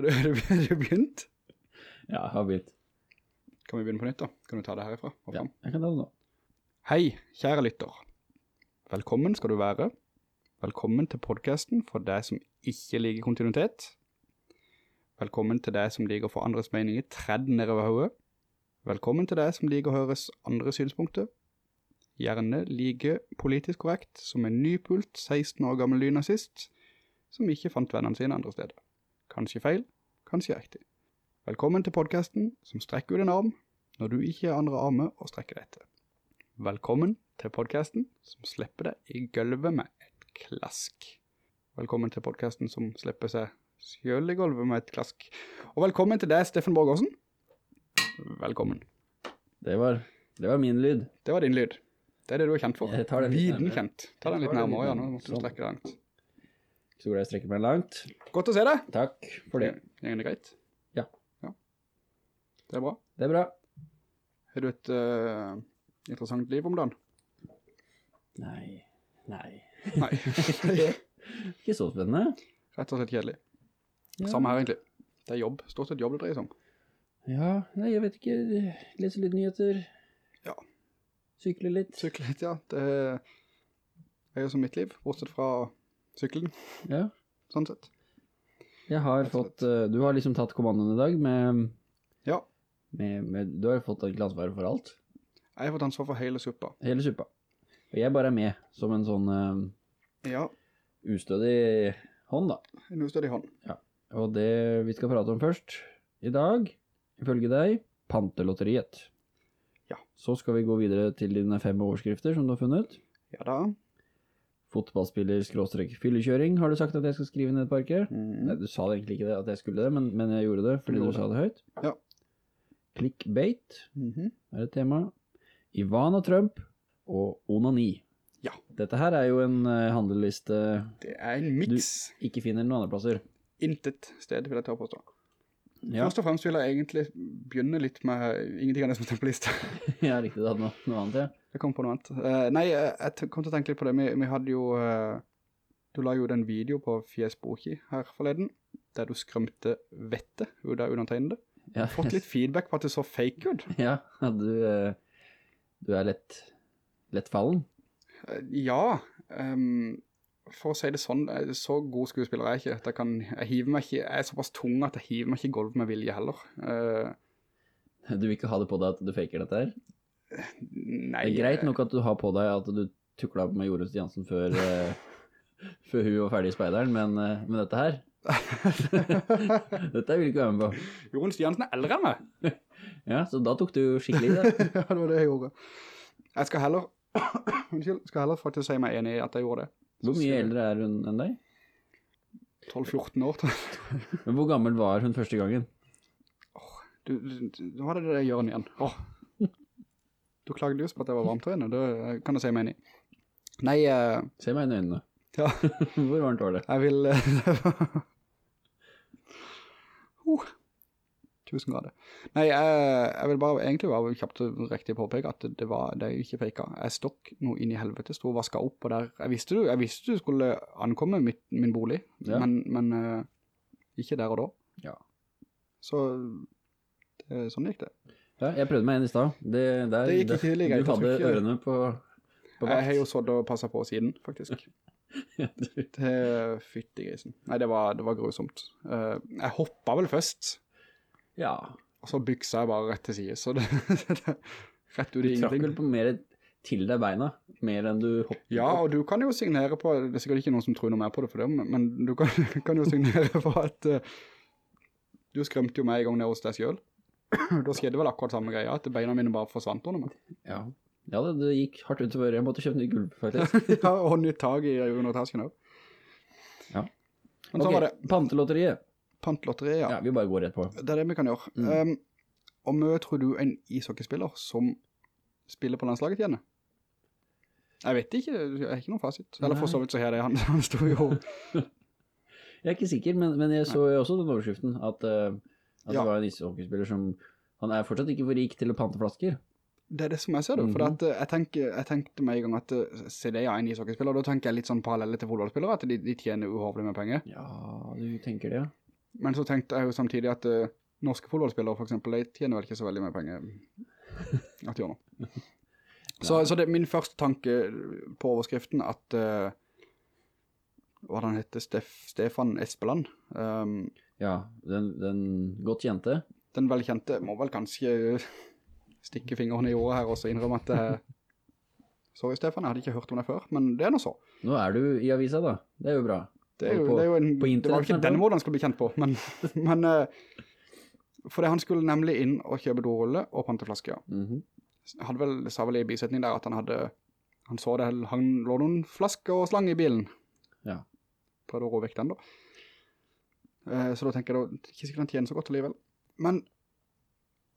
Har du, har du, har du begynt? Ja, jeg har begynt. Kan vi begynne på nytt da? Kan du ta det herifra Ja, jeg kan ta det nå. Hei, kjære lytter. Velkommen skal du være. Velkommen til podcasten for deg som ikke liker kontinuitet. Velkommen til deg som liker å få andres meninger tredd nedover hodet. Velkommen til deg som liker å høres andre synspunkter. Gjerne like politisk korrekt som en nypult 16 år gammel lynazist som ikke fant vennene sine andre steder. Kanskje feil, kanskje riktig. Velkommen til podcasten som strekker ut en arm når du ikke har andre armer å strekke deg etter. Velkommen til podcasten som slipper deg i gulvet med et klask. Velkommen til podcasten som slipper seg selv i gulvet med et klask. Og velkommen til deg, Steffen Borgårdsen. Velkommen. Det var, det var min lyd. Det var din lyd. Det er det du er kjent for. Jeg tar den Viden kjent. Ta den litt nærmere, ja, nå måtte du Sånn. strekke deg langt. Så hvor jeg strekker meg langt. Godt å se deg. Takk for det. Det greit? Ja. Ja. Det er bra. Det er bra. Har du et uh, interessant liv om dagen? Nei, nei. Nei, Ikke så spennende. rett og slett kjedelig. Ja. Samme her egentlig. Det er jobb, stort sett jobb det dreier seg om. Ja, nei, jeg vet ikke. Lese litt nyheter. Ja. Sykle litt. Sykle litt, ja. Det er jo som mitt liv, bortsett fra syklen, Ja. sånn sett. Jeg har Rett fått, eh, du har liksom tatt kommandoen i dag med, Ja, med, med du har fått ansvaret for alt. jeg har fått ansvar for hele suppa. Hele suppa. Og jeg bare er med som en sånn eh, Ja, ustødig hånd da. en ustødig hånd. Ja. Og det vi skal prate om først i dag, ifølge deg, pantelotteriet. Ja. Så skal vi gå videre til dine fem overskrifter som du har funnet. Ja da. Fotballspiller skråstrek fyllekjøring, har du sagt at jeg skal skrive ned et parker? Mm. Nei, du sa egentlig ikke det, at jeg skulle det, men, men jeg gjorde det fordi Du du, sa det høyt. Ja. Clickbait Mhm. er et tema. Ivana Trump og onani. Ja. Dette her er jo en uh, handelliste Det er en mix. ikke finner noen andre plasser. Intet sted vil jeg ta på stå. Ja, Først og fremst vil jeg egentlig begynne litt med ingenting av det som står på lista. ja riktig, du hadde noe, noe annet, ja. Jeg kom på noe annet. Uh, nei, jeg, jeg kom til å tenke litt på det. Vi, vi hadde jo, uh, du la jo den video på Fjesboki her forleden, der du skrømte vettet ut av undertegnede. ja. Fått litt feedback på at det så fake ut. Ja, du, uh, du er lett, lett fallen. Eh, Ja, ehm, for å si det sånn, eh, så god skuespiller er jeg ikke. Jeg, kan, jeg, ikke, jeg er såpass tung at jeg hiver meg ikke i gulv med vilje heller. Uh, Du vil ikke ha det på deg at du faker dette her? nei. Det er greit nok at du har på deg at du tukla med Jorunn Stiansen før, uh, før hun var ferdig i speideren, men, uh, men dette her, dette vil jeg ikke være med på. Jorunn Stiansen er eldre enn meg. Ja, så da tok du skikkelig i det. ja, det var det jeg gjorde. Jeg skal heller, skal heller faktisk si meg enig i at jeg gjorde det. Hvor mye eldre er hun enn deg? 12-14 år, tror jeg. Men hvor gammel var hun første gangen? Du, du, du hadde det det Jørgen igjen. Åh. Du klagde just på at jeg var varmt til inne, det kan du si meg enig i. Nei, Uh, Se meg inn i øynene. ja, Hvor varmt var det? jeg vil... eh, uh, tusen grader. Nei, jeg, jeg vil bare egentlig bare kjapt og riktig påpeke at det, var, det er jo ikke faka. Jeg stokk noe inn i helvete, stod og vasket opp, og der, jeg visste du, jeg visste du skulle ankomme mitt, min bolig, Ja. men, men uh, ikke der og da. Ja. Så det, sånn gikk det. Ja, jeg prøvde meg igjen i stad. Det, der, Det gikk ikke like greit, Du hadde ikke- ørene på, på Jeg har jo sådd og passet på siden, faktisk. Det fytti grisen. Nei, det var, det var grusomt. Uh, jeg hoppet vel først, Ja, og så byksa jeg bare rett til siden, så det, det rett ut du trakk vel på mer til deg beina, mer enn du hoppet Ja, og du kan jo signere på, det er sikkert ikke noen som tror noe mer på det for det, men- du kan, kan jo signere på at uh, du skrømte jo meg en gang ned hos deg selv. da skjedde vel akkurat samme greia, at beina mine bare forsvant under meg. Ja, ja det, det gikk hardt utover. Jeg måtte kjøpe ny gulv, faktisk. ja, og nytt tag i under tasken også. Ja. Men så Ok, var det Pantelotteriet. Pantlotteriet, ja. Ja, vi bare går rett på. Det er det vi kan gjøre. Mm. Um, og møter du en ishockeyspiller som spiller på landslaget igjen? Jeg vet ikke, jeg har ikke noen fasit. Eller for så vidt så her det, han, han stod jo... Jeg er ikke sikker, men, men jeg så jo også den overskriften at, uh, at Ja. det var en ishockeyspiller som Han er fortsatt ikke for rik til å pante flasker. Det er det som jeg ser det, for Mhm. at, eh, jeg, tenker, jeg tenkte meg i gang at eh, se er en ishockeyspiller, og da tenker jeg litt sånn parallelle til fotballspillere, at de, de tjener uhovlig med penger. Ja, du tenker det, ja. Men så tenkte jeg jo samtidig at uh, norske fotballspillere for eksempel, de tjener vel ikke så veldig mye penger at de gjør nå. Så, så det er min første tanke på overskriften at, uh, hva den heter, Stef, Stefan Espeland, um, Ja, den, den godt kjente. den velkjente må vel kanskje stikke fingrene i jorda her og innrømme at det Sorry Stefan, jeg hadde ikke hørt om det før, men det er noe så. Nå er du i avisa da, det er jo bra. Det er jo, på, det er jo en, på det var ikke denne måten han skulle bli kjent på, men, men for fordi han skulle nemlig inn og kjøpe dorulle og panteflasker. Mm -hmm. hadde vel, sa vel i bisetning der at han hadde, han så det, han lå noen flasker og slang i bilen. Ja. Prøvde å rå vekk den da. Eh, så da tenker jeg da, ikke sikkert han tjener så godt alligevel. Men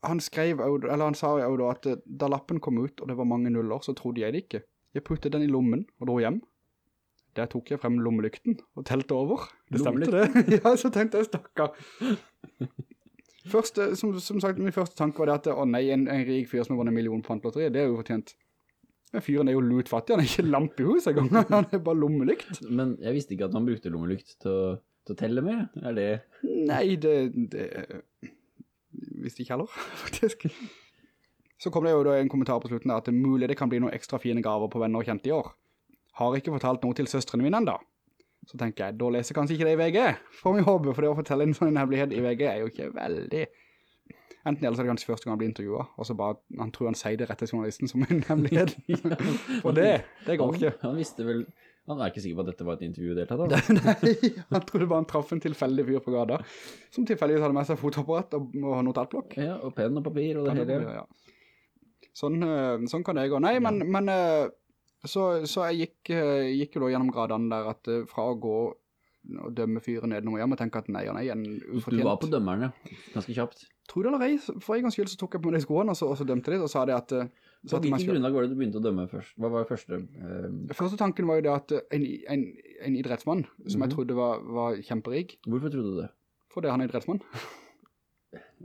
han skrev, eller han sa jo da at eh, da lappen kom ut, og det var mange nuller, så trodde jeg det ikke. Jeg puttet den i lommen og dro hjem. Der tok jeg frem lommelykten og telte over. Det stemte det. ja, så tenkte jeg, stakkar. Første, som, som sagt, min første tanke var det at, å nei, en, en rik fyr som har vunnet en million på pantelotteriet, det er jo fortjent. Den fyren er jo lutfattig, han er ikke lamp i huset engang, han er bare lommelykt. Men jeg visste ikke at han brukte lommelykt til å, til å telle med. Er det... Nei, det, det visste ikke heller, faktisk. Så kom det jo da en kommentar på slutten der, at det er mulig det kan bli noen ekstra fine gaver på venner og kjente i år. Har ikke fortalt noe til søstrene mine enda. Så tenker jeg, da leser kanskje ikke det i VG, får vi håpe, for det å fortelle en sånn hemmelighet i VG er jo ikke veldig... Enten ellers er det kanskje første gang han blir intervjuet, og så bare, han tror han sier det rett til journalisten som en hemmelighet. For det, det går ikke. Han visste vel... Han er ikke sikker på at dette var et intervju deltatt. Nei, han trodde bare han traff en tilfeldig fyr på gata, som tilfeldigvis hadde med seg fotoapparat og, og notatblokk. Ja, og penn og papir og det hele. ja. Sånn, eh, sånn kan det gå. Nei, men, men eh, så, så jeg gikk, eh, gikk jo da gjennom gradene der at eh, fra å gå og dømme fyren ned noe, hjem og tenke at nei og nei, en Du var på dømmerne, ganske kjapt. Tror du eller ei, for en gangs skyld så tok jeg på meg de skoene og så, og så dømte de, og sa det at... eh, På hvilken grunnlag var det du begynte å dømme først? Hva var det første? eh, Første tanken var jo det at en, en, en idrettsmann, som Mhm. jeg trodde var, var kjemperig. hvorfor trodde du det? for det han er idrettsmann.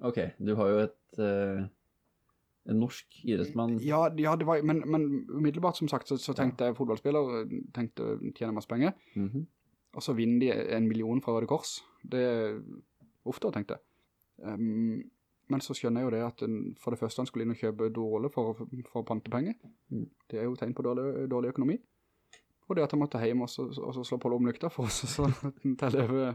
Ok, du har jo et... eh, en norsk idrettsmann. Ja, ja det var, men, men umiddelbart som sagt så, så tenkte jeg fotballspiller, tenkte tjene masse penger, Mhm. og så vinner de en million fra Røde Kors. Det er ofte, tenkte jeg. Um, men så skjønner jeg jo det at for det første han skulle inn og kjøpe dårlig for, for pantepenger. Mm. Det er jo tegn på dårlig, dårlig økonomi. Og det at han måtte hjem og så, og så slå på lomlykta for oss, så, telle over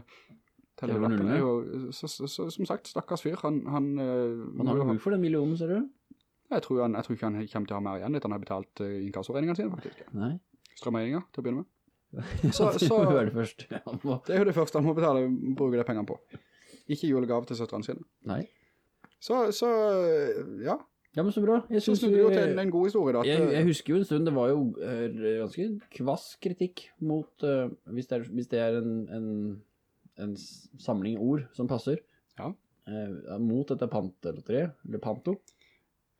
telle over nullene. er Så, så, så, som sagt, stakkars fyr, han, han, eh, Han har jo bruk for den millionen, ser du? Jeg tror, han, jeg tror ikke han kommer til å ha mer igjen etter han har betalt uh, inkassoregningene sine, faktisk. Nei. Strømregninger, til å begynne med. Så, Så- så- det først. Det er jo det første han må betale, bruke det pengene på. Ikke julegave til søtteren sine. Nei. Så, så ja, Ja, men så bra. Jeg så synes snudde det jo til en, en god historie da. Jeg, jeg husker jo en stund, det var jo eh, ganske kvass kritikk mot, uh, hvis, det er, hvis det er en, en, en samling ord som passer, Ja. uh, mot dette pantelotteriet, eller panto,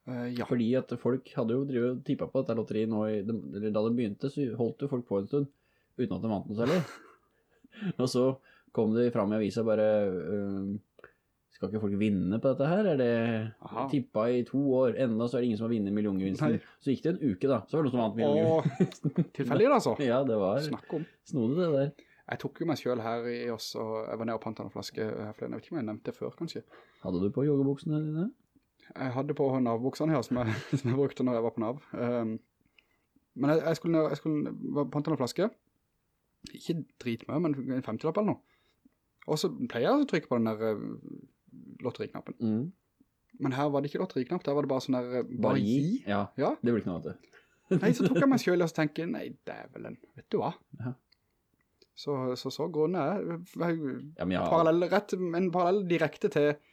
eh, ja. fordi at folk hadde jo tippet på dette lotteriet nå, i, eller da det begynte, så holdt jo folk på en stund, uten at de vant noe særlig. og så kom det fram i avisa bare, uh, skal ikke folk vinne på dette her? Er det Aha. tippa i to år, enda så er det ingen som har vinnet milliongevinsten. Så gikk det en uke da, så var det noen som vant milliongevinsten. Tilfellig tilfeldig da, så. Ja, det var snodig det der. Jeg tok jo meg selv her i oss, og jeg var nede og pantet en flaske her forleden. Jeg vet ikke om jeg nevnte det før, kanskje. Hadde du på joggebuksene dine? Jeg hadde på Nav-buksene her, som jeg, som jeg brukte når jeg var på Nav. Um, men jeg, jeg skulle, jeg skulle pante noen flaske. Ikke dritmø, men en 50-lapp eller noe. Og så pleier jeg å trykke på den der eh, lotteriknappen. Mm. Men her var det ikke lotteriknapp, der var det bare sånn der, eh, Bare gi? Ja, Ja, det blir ikke noe av det. nei, så tok jeg meg selv og så er nei, dævelen, vet du hva? Ja. Så, så så grunnen er, jeg- Ja, jeg parallell, rett, en parallell direkte til eh,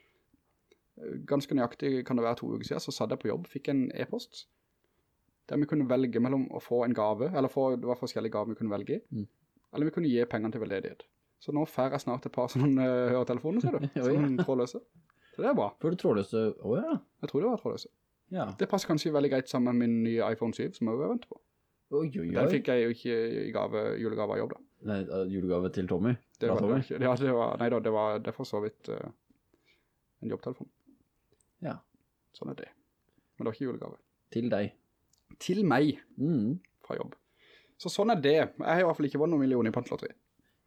ganske nøyaktig, kan det være to uker siden, så satt jeg på jobb, fikk en e-post, der vi kunne velge mellom å få en gave, eller få, det var forskjellige gaver vi kunne velge, i, Mm. eller vi kunne gi pengene til veldedighet. Så nå får jeg snart et par sånne uh, høretelefoner, ser du, oh, ja. sånn trådløse. Så det er bra. For du trådløse... Åja, Jeg tror det var trådløse. ja. Det passer kanskje veldig greit sammen med min nye iPhone 7, som jeg også venter på. Oi, oi, Den fikk jeg jo ikke i gave, julegave av jobb da. Nei, julegave til Tommy. Det var, Tommy. det, ja, det var, nei da, det var, det var for så vidt uh, en jobbtelefon. Ja, Sånn er det. Men det var ikke julegave. til deg. Til meg Mm. fra jobb. Så sånn er det. Jeg har i hvert fall ikke vunnet noen millioner i pantelotteri.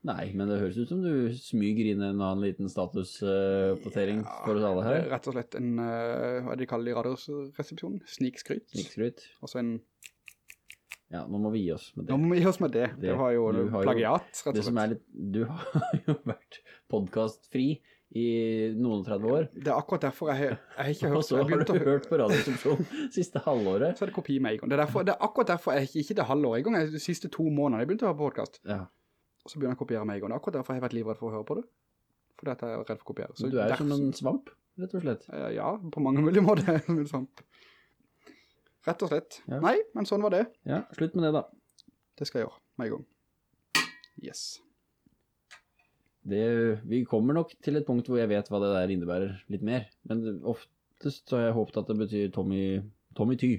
Nei, men det høres ut som du smyger inn en annen liten statusoppdatering for oss alle er her. rett og slett en, uh, hva er det de kaller i radiosresepsjonen? Snikskryt. Snikskryt. Og så en, Ja, nå må vi gi oss med det. nå må vi gi oss med det. Det, Det- var jo har plagiat, rett og slett. Det som er litt, du har jo vært podcastfri i noen 30 år, Det er akkurat derfor jeg, jeg har ikke hørt og så har du å hørt på radiosensjonen siste halvåret. Så er det kopi med en gang. Det er, derfor, det er akkurat derfor jeg ikke, det halvåret år en gang, de siste to månedene jeg begynte å høre på podcast. Ja, Og så begynner jeg å kopiere med en gang. Det er akkurat derfor jeg har vært livredd for å høre på det. Fordi at jeg er redd for å kopiere. Så du er som en svamp, rett og slett. Eh, Ja, på mange mulige måter. en svamp. Rett og slett. Ja. Nei, men sånn var det. Ja, slutt med det da. Det skal jeg gjøre med en gang. Yes. Det, vi kommer nok til et punkt hvor jeg vet hva det der innebærer litt mer, men oftest så har jeg håpet at det betyr Tommy, Tommy Ty.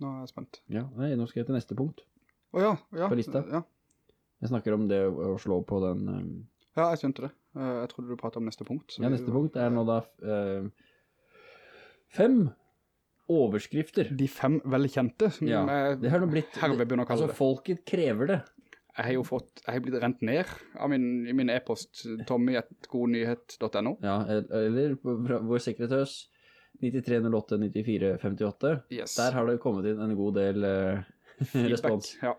Nå er jeg spent. Ja, nei, nå skal jeg til neste punkt. Å ja, ja. På lista. Ja. Jeg snakker om det å slå på den... um, ja, jeg skjønte det. Eh, Jeg trodde du pratet om neste punkt. Ja, neste vi- punkt er nå da uh, fem overskrifter. De fem velkjente, Ja, det har nå blitt... Altså, folket krever det. Jeg har jo fått, jeg har blitt rent ned av min, i min e-post, tommy.godnyhet.no. Ja, eller vår sekretørs 9308 94 58. Yes. Der har det kommet inn en god del uh, respons. Ja.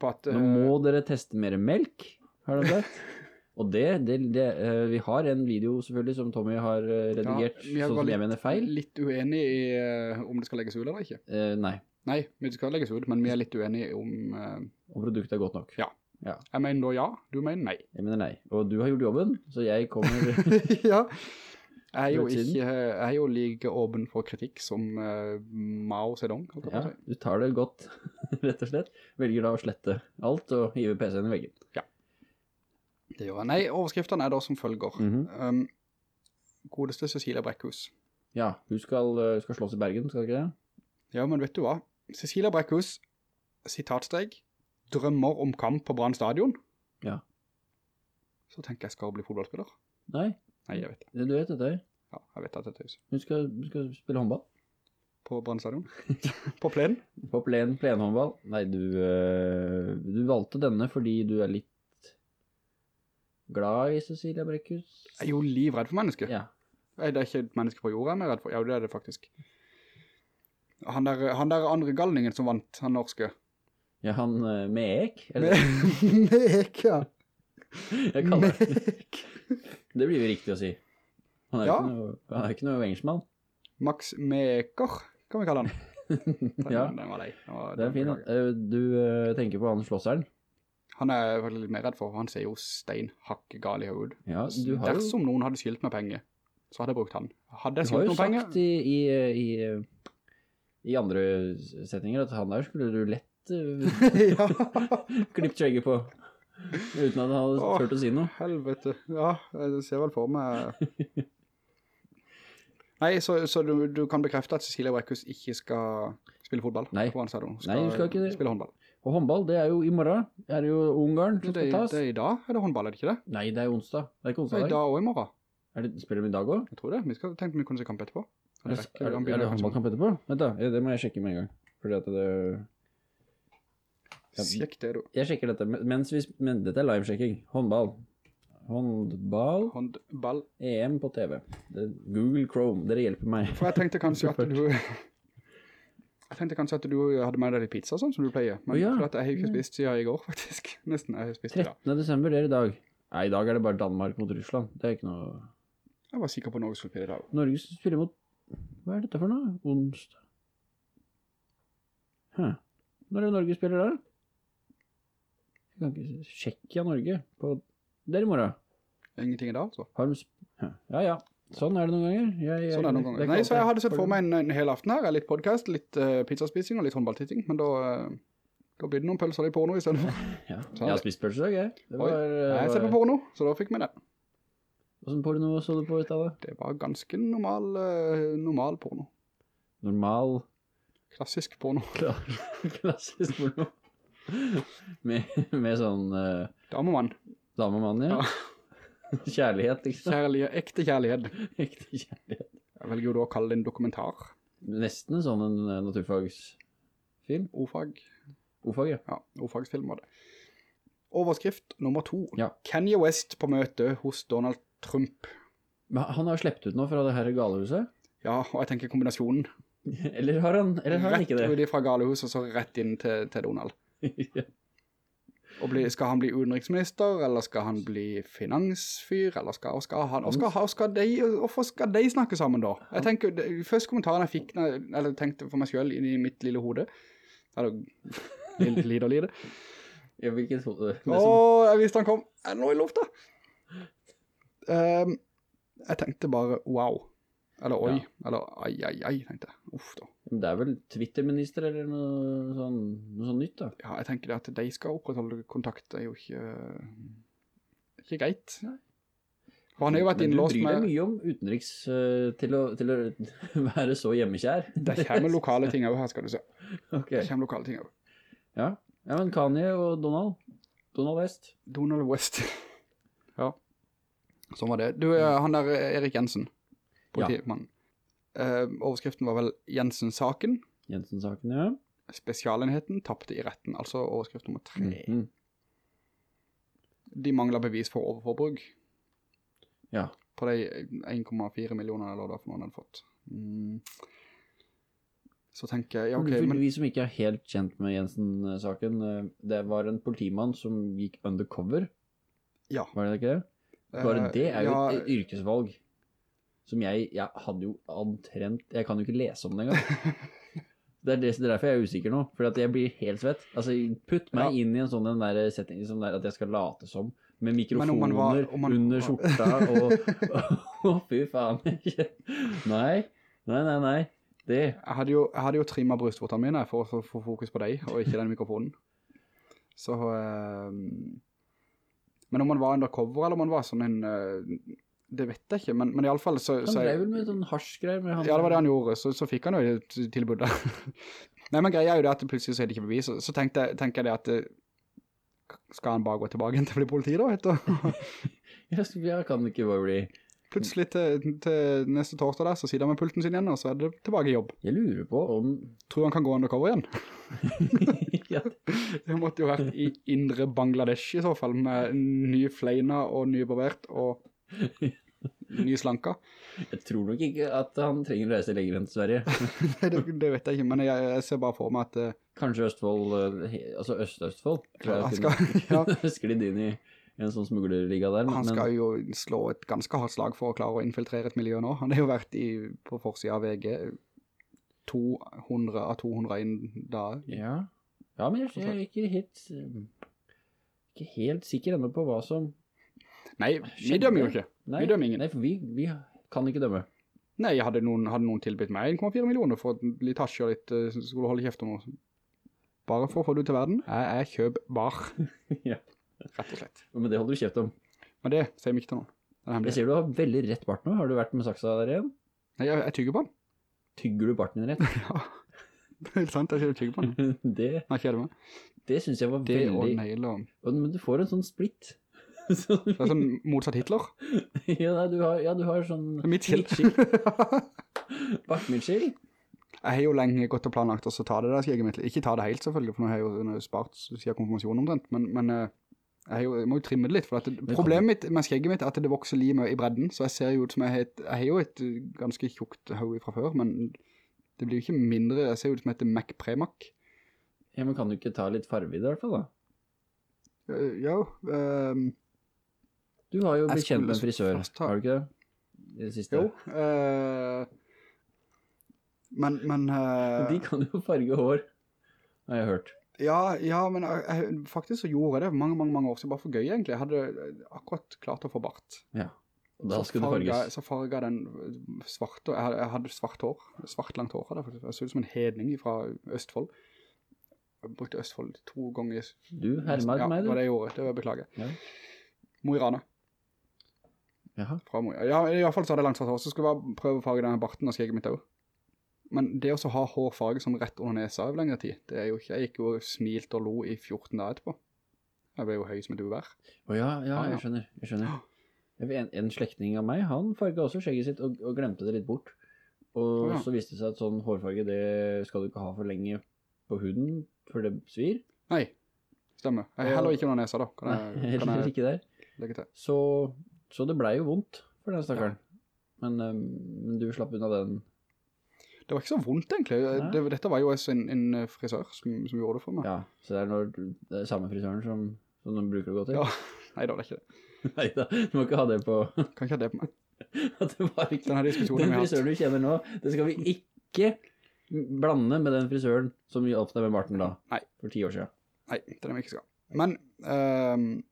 På at, Nå eh, må dere teste mer melk, har det sagt. Og det, det, det uh, vi har en video selvfølgelig som Tommy har eh, redigert, ja, sånn som som jeg mener feil. Litt uenig i eh, om det skal legges ut eller ikke. Eh, nei, Nei, vi skal legges ut, men vi er litt uenige om... Uh, om produktet er godt nok. Ja. Ja, jeg mener da ja, du mener nei. jeg mener nei. Og du har gjort jobben, så jeg kommer... ja. Jeg er jo ikke, jeg er jo like åpen for kritikk som uh, Mao Zedong. ja, du tar det godt, rett og slett. Velger da å slette alt og hive PC-en i veggen. Ja. Det gjør jeg. Nei, overskriftene er da som følger. Mhm. um, godeste Cecilia Brekkhus. Ja, hun skal, eh, skal slåss i Bergen, skal ikke det? Ja, men vet du hva? Cecilia Brekkhus, sitatstreg, drømmer om kamp på Brann stadion. Ja. Så tenker jeg skal hun bli fotballspiller. Nei, Nei, jeg vet det. det du vet dette. Ja, jeg vet at det er tøys. Hun skal, hun skal spille håndball. På Brann stadion. på plenen. På plen, plenhåndball. Nei, du, eh, du valgte denne fordi du er litt glad i Cecilia Brekkhus. Jeg er jo livredd for mennesker. Ja. Nei, det er ikke et menneske på jorda jeg er redd for. Ja, det er det faktisk. Han der, han der andre galningen som vant, han norske. Ja, han uh, med ek? Eller, Mek, ja. jeg kaller det. Mek. Det blir jo riktig å si. Han er jo Ja. ikke noe, han er ikke noe engelskmann. Max Meker, kan vi kalle han. Ja. den var lei. Den var- Det er fint. Eh, Du uh, tenker på han slåsseren. Han er jeg faktisk litt mer redd for, han ser jo steinhakke gal i hod. Ja, du har jo, Dersom noen hadde skilt med penger, så hadde jeg brukt han. Hadde jeg skyldt noen penger... du har jo sagt i, i, i, i andre setninger at han der skulle du lett uh, ja, klippet skjegget på. Uten at han hadde Åh. tørt å si noe. helvete. Ja, jeg ser vel for meg... Nei, så, så du, du kan bekrefte at Cecilia Brekkhus ikke skal spille fotball? Nei. På Brann stadion. Nei, hun skal ikke det. Spille håndball. Og håndball, det er jo i morgen. Det er jo Ungarn som Det, skal tas. det er i dag, er det håndball, er det ikke det? Nei, det er onsdag. Det er ikke Det er i dag. dag og i morgen. Er det, spiller de i dag også? Jeg tror det. Vi skal tenke om vi kunne se kamp etterpå. Er det, er, det, er det håndballkamp etterpå? Vent da, det må jeg sjekke med en gang. Fordi at det... Sjekk det, du. Jeg sjekker dette, men- mens vi... Men dette er live-sjekking. Håndball. Håndball. Håndball. EM på TV. Det, Google Chrome, dere hjelper meg. For jeg tenkte kanskje at du... Jeg tenkte kanskje at du hadde med deg litt pizza sånn som du pleier. Men oh, ja. jeg har ikke spist siden i går, faktisk. Nesten, jeg har spist i dag. 13. desember, det er i dag. Nei, i dag er det bare Danmark mot Russland. Det er ikke noe... Jeg var sikker på Norge skulle spille i dag. Norge spiller mot... Hva er dette for noe? Onsdag. Hæ? Når er Norge spiller da? Jeg kan ikke sjekke Norge på... Det er i morgen. Ingenting i dag, altså. Hæ? Ja, ja. Sånn er det noen ganger. Jeg, jeg, Sånn er det noen ganger. Det Nei, så jeg hadde sett for meg en, en hel aften her. Litt podcast, litt uh, pizzaspising og litt håndballtitting. Men da, eh, da blir det noen pølser i porno i stedet for. Ja. Jeg har spist pølser jeg. Det Oi, var... eh, Jeg ser på porno, så da fikk vi det. Hvordan porno så du på ut av Det Det var ganske normal, eh, normal porno. Normal... Klassisk porno. Klassisk porno. med, med sånn uh, Damemann. Damemann, ja. ja. Kjærlighet, liksom. Kjærlighet, ekte kjærlighet. Ekte kjærlighet. Jeg velger jo da å kalle det en dokumentar. Nesten en sånn en eh, naturfagsfilm. O-fag. O-fag, ja. Ja, O-fagsfilm var det. Overskrift nummer to. Ja. Kanye West på møte hos Donald Trump. Men han har jo sleppt ut nå fra det her galehuset. Ja, og jeg tenker kombinasjonen. Eller har han, eller har han ikke Rett det? ut fra galehuset og så rett inn til, til Donald. Og bli, skal han bli utenriksminister, eller skal han bli finansfyr, eller skal, og skal han, og skal, og skal de, hvorfor skal de snakke sammen da? Jeg tenker, det, første kommentaren jeg fikk, eller tenkte for meg selv inn i mitt lille hode, eller lille, lite og lite, ja, hvilket hode? Åh, jeg visste han kom, er det noe i lufta? Ehm, jeg tenkte bare, wow, eller oi, Ja. eller ai, ai, ai, tenkte jeg, uff da. Men Det er vel Twitter-minister eller noe sånn, noe sånn nytt da? Ja, jeg tenker det at de skal opprettholde kontakt, er jo ikke, ikke greit. Nei. For han har jo vært innlåst med... Men du bryr deg mye om utenriks uh, til, å, til å være så hjemmekjær. det kommer lokale ting over her, skal du se. Okay. Det kommer lokale ting over. Ja. ja, men Kanye og Donald. Donald West. Donald West. ja, sånn var det. Du, eh, han der eh, Erik Jensen, politimann. Uh, overskriften var vel Jensen-saken. Jensen-saken, ja. Spesialenheten tappte i retten, altså overskrift nummer tre. Mhm. De mangler bevis for overforbruk Ja. på de 1,4 millioner eller hva for noen hadde fått. Mm. Så tenker jeg, ja ok, For men vi som ikke er helt kjent med Jensen-saken, det var en politimann som gikk undercover, ja. var det ikke det? Bare Eh, det er jo ja, et yrkesvalg som jeg, jeg hadde jo antrent, jeg kan jo ikke lese om det engang. Det er, er derfor jeg er usikker nå, for at jeg blir helt svett. Altså, putt meg inn i en sånn den der setting, som der at jeg skal late som, med mikrofoner var- man under skjorta, og, å fy faen, nei, nei, nei, nei, det, Jeg hadde jo, jeg hadde jo trimmet brystvortene mine for å få fokus på deg, og ikke den mikrofonen. Så, eh, men om man var undercover, eller om man var sånn en, Uh, det vet jeg ikke, men, men i alle fall så... han drev vel med sånn hasjgreier med han. Ja, det var det han gjorde, så, så fikk han jo tilbudet. Nei, men greia er jo det at plutselig så er det ikke bevis, så, så tenkte, tenker jeg det at eh, skal han bare gå tilbake til å bli politi da, etter? Ja, så kan det ikke bare bli, Plutselig til, til neste torsdag der, så sitter han med pulten sin igjen, og så er det tilbake i jobb. jeg lurer på om, Tror han kan gå undercover igjen? ja, Det måtte jo vært i indre Bangladesh i så fall, med ny fleina og nybarbert og ny slanka. jeg tror nok ikke at han trenger å reise lenger enn til Sverige. Nei, det, det vet jeg ikke, men jeg, jeg ser bare for meg at eh, Kanskje Østfold, eh, altså Øst-Østfold. tror jeg skal, ja, sklidd inn i en sånn smuglerliga der. han men- skal jo slå et ganske hardt slag for å klare å infiltrere et miljø nå. Han har jo vært i, på forsiden av VG 200 av 200 inn da. Ja, ja men jeg, jeg er ikke helt, ikke helt sikker ennå på hva som Nei, vi dømmer jo ikke. Nei, Vi dømmer ingen. Nei, for vi, vi kan ikke dømme. Nei, hadde noen, hadde noen tilbudt meg 1,4 millioner for litt hasj og litt, eh, skulle du holde kjeft om noe. Bare for å få det ut til verden. Jeg er kjøpbar, ja. Rett og slett. Men det holder du kjeft om. Men det sier vi ikke til noen. Er Jeg ser du har veldig rett bart nå. Har du vært med saksa der igjen? Nei, jeg, jeg tygger på den. Tygger du barten din rett? Ja, det er helt sant, jeg tygger på den. det, Nei, meg. det synes jeg var Det veldig... Det og... ordentlig. Men du får en sånn splitt. Så- Det er sånn motsatt Hitler. ja, nei, du har, ja, du har sånn... Det er midtskill. Bartmidtskill. Jeg har jo lenge gått og planlagt å ta det der skjegget mitt. Ikke ta det helt selvfølgelig, for nå har jeg jo, nå spart siden konfirmasjonen omtrent, men, men eh, jeg, jo, jeg må jo trimme det litt, for det, problemet mitt med skjegget mitt er at det vokser lime i bredden, så jeg ser jo ut som jeg har et, jeg har jo et eh, ganske tjukt høy fra før, men det blir jo ikke mindre, jeg ser jo ut som jeg heter Mac Premac. Ja, men kan du ikke ta litt farve i det i hvert fall da? Uh, ja, um, Du har jo bekjent blitt kjent med en frisør, har du ikke det? I det siste. jo, uh, men, men... uh, De kan jo farge hår, har jeg hørt. Ja, ja, men jeg, jeg, faktisk så gjorde jeg det mange, mange, mange år siden, bare for gøy egentlig. Jeg hadde akkurat klart å få bart. Ja. Og da skulle det farges. Så farga den svarte, jeg jeg hadde svart hår, svart langt hår jeg. Jeg så ut som en hedning fra Østfold. Jeg brukte Østfold to ganger. Du hermet ja, meg, det du. var det jeg gjorde, det var jeg beklager. Ja. Mo Jaha. fra Mo Ja, i hvert fall så hadde jeg langt svart hår, så skulle jeg bare prøve å farge denne barten og skjegget mitt også. Men det å ha hårfarge sånn rett under nesa over lengre tid, det er jo ikke, jeg gikk jo og smilt og lo i 14 dager etterpå. Jeg ble jo høy som et uvær. Å ja, ja, ah, ja. jeg skjønner, jeg skjønner. En, en slektning av meg, han farget også skjegget sitt og, og glemte det litt bort. Og ja. så viste det seg at sånn hårfarge, det skal du ikke ha for lenge på huden, for det svir. Nei, Stemmer. Jeg er heller ikke under nesa da. Kan Nei, jeg, kan jeg ikke der. legge til? Så, så det ble jo vondt for den stakkaren. Men, eh, men du slapp unna den. Det var ikke så vondt egentlig. Det, dette var jo en, en frisør som, som gjorde det for meg. Ja, så det er når det er samme frisøren som, som de bruker å gå til. Ja. Nei da, det er ikke det. Neida, du må ikke ha det på Kan ikke ha det på meg. at det var ikke Denne Den vi har hatt. frisøren du kjenner nå, det skal vi ikke blande med den frisøren som vi deg med Martin da. Nei. For ti år siden. Nei, det er det vi ikke skal. Men Um,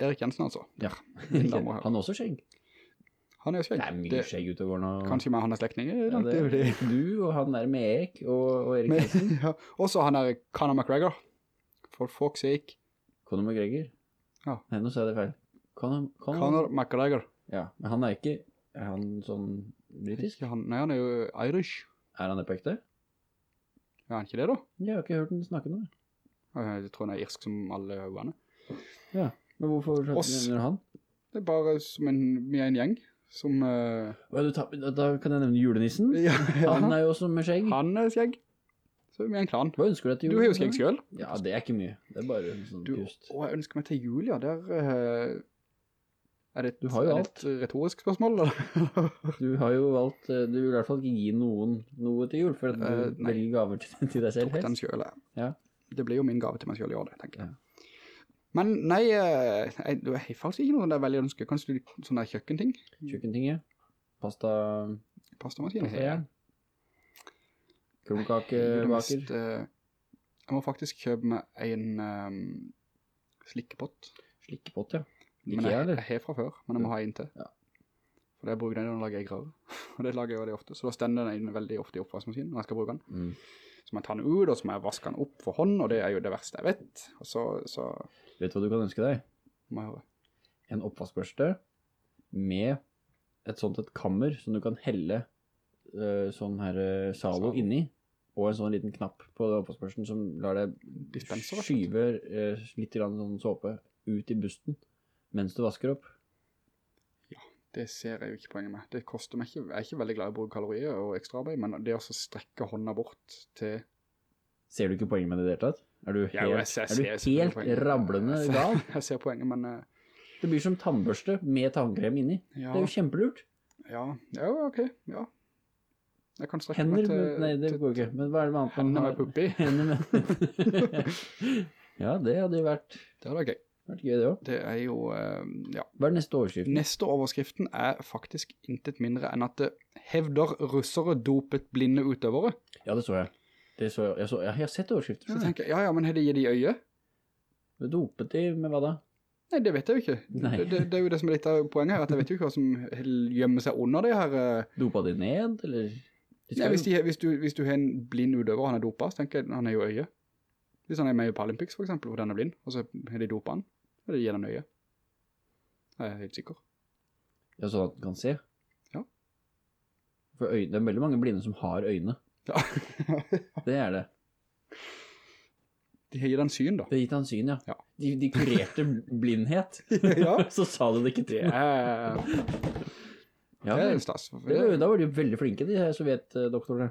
Erik Jensen altså. Ja. Han også skjegg. Han er jo skjegg. Det er mye skjegg ute og går nå. Kanskje med han er slektning? Ja, det, det. du og han der med Erik og, og Erik Jensen. ja. Også han der Conor McGregor. For fuck's sake. Conor McGregor. Ja. Nei, nå sa jeg det feil. Conor, Conor, Conor McGregor. Ja, men han er ikke, er han sånn britisk? Han, nei, han er jo Irish. Er han det på ekte? Er han ikke det da? Jeg har ikke hørt han snakke noe. Jeg tror han er irsk som alle høyene. Ja, men hvorfor Oss. han? Det er bare som en, vi er en gjeng som... uh... Da- kan jeg nevne julenissen. ja, ja. Han er jo også med skjegg. Han er skjegg. Så vi er en klan. Hva ønsker du deg til Du har jo skjegg selv. Ja, det er ikke mye. Det er bare en sånn Du, pust. og jeg ønsker meg til jul, ja. Det er... eh, er det, et- Du har jo er det et retorisk spørsmål, eller? Du har jo valgt, eh, du vil i hvert fall ikke gi noen noe til jul, for at du uh, velger gaver til, til deg selv Tok den selv, ja. Ja. Det blir jo min gave til meg selv i år, det, tenker jeg. Ja. Men nei, eh, jeg, jeg har faktisk ikke noe det er veldig ønske. Kanskje du sånne der kjøkkenting? ja. pasta, Pastamaskiner? Pasta, ja. Kromkakebaker. Jeg, eh, jeg må faktisk kjøpe meg en um, slikkepott. Slikkepott, ja. Men jeg, eller? jeg har fra før, men jeg må ha en til. Ja. For det bruker den når jeg lager eggrør. Og det lager jeg veldig ofte. Så da stender den veldig ofte i oppvaskmaskinen når jeg skal bruke den. Mm. Så må jeg ta den ut, og så må jeg vaske den opp for hånd, og det er jo det verste jeg vet. Så, så Vet du hva du kan ønske deg? må jeg høre. En oppvaskbørste med et sånt et kammer som du kan helle uh, sånn her uh, Zalo Zalo. inni, og en sånn liten knapp på oppvaskbørsten som lar deg skyve uh, litt sånn såpe ut i busten mens du vasker opp. Det ser jeg jo ikke poenget med. Det koster meg ikke, jeg er ikke veldig glad i å bruke kalorier og ekstraarbeid, men det å strekke hånda bort til... Ser du ikke poenget med det i det tatt? Er du helt, Ja, jeg ser- er du ser helt poenget. rablende Jeg gal? Jeg ser poenget, men Uh... Det blir som tannbørste med tannkrem inni. ja, Det er jo kjempelurt. ja, ja, ok, ja. Jeg kan strekke Hender meg til... Nei, det går ikke. Men hva er det med annet Hender med puppi. Hender med Ja, det hadde jo vært, Det hadde vært gøy. Vært gøy det også. Det er jo, eh, ja. Hva er neste overskriften? Neste overskriften er faktisk intet mindre enn at det hevder russere dopet blinde utøvere. Ja, det så jeg. Det så jeg. Jeg, så, jeg har sett overskrifter. Så skjønner jeg. tenker jeg, ja, ja, men har de gitt de øye? Dopet de med hva da? Nei, det vet jeg jo ikke. Nei. Det, det, det er jo det som er litt av poenget her, at jeg vet jo ikke hva som gjemmer seg under det her. eh. Dopa de ned, eller? De Nei, hvis, jo- de, hvis, du, hvis du har en blind utøver, han er dopet, så tenker jeg, han er jo øye. Hvis han er med i Paralympics for eksempel, hvor den er blind, og så har de dopet han, så gjennom øyet. Jeg er helt sikker. Ja, sånn at den kan se. Ja. For øyne, det er veldig mange blinde som har øyne. Ja. Det er det. De har gitt han syn da. De har gitt han syn, ja. Ja. De, de kurerte blindhet. Ja. Så sa du det ikke til. Ja, det er stas. det, da var de veldig flinke, de sovjetdoktorene.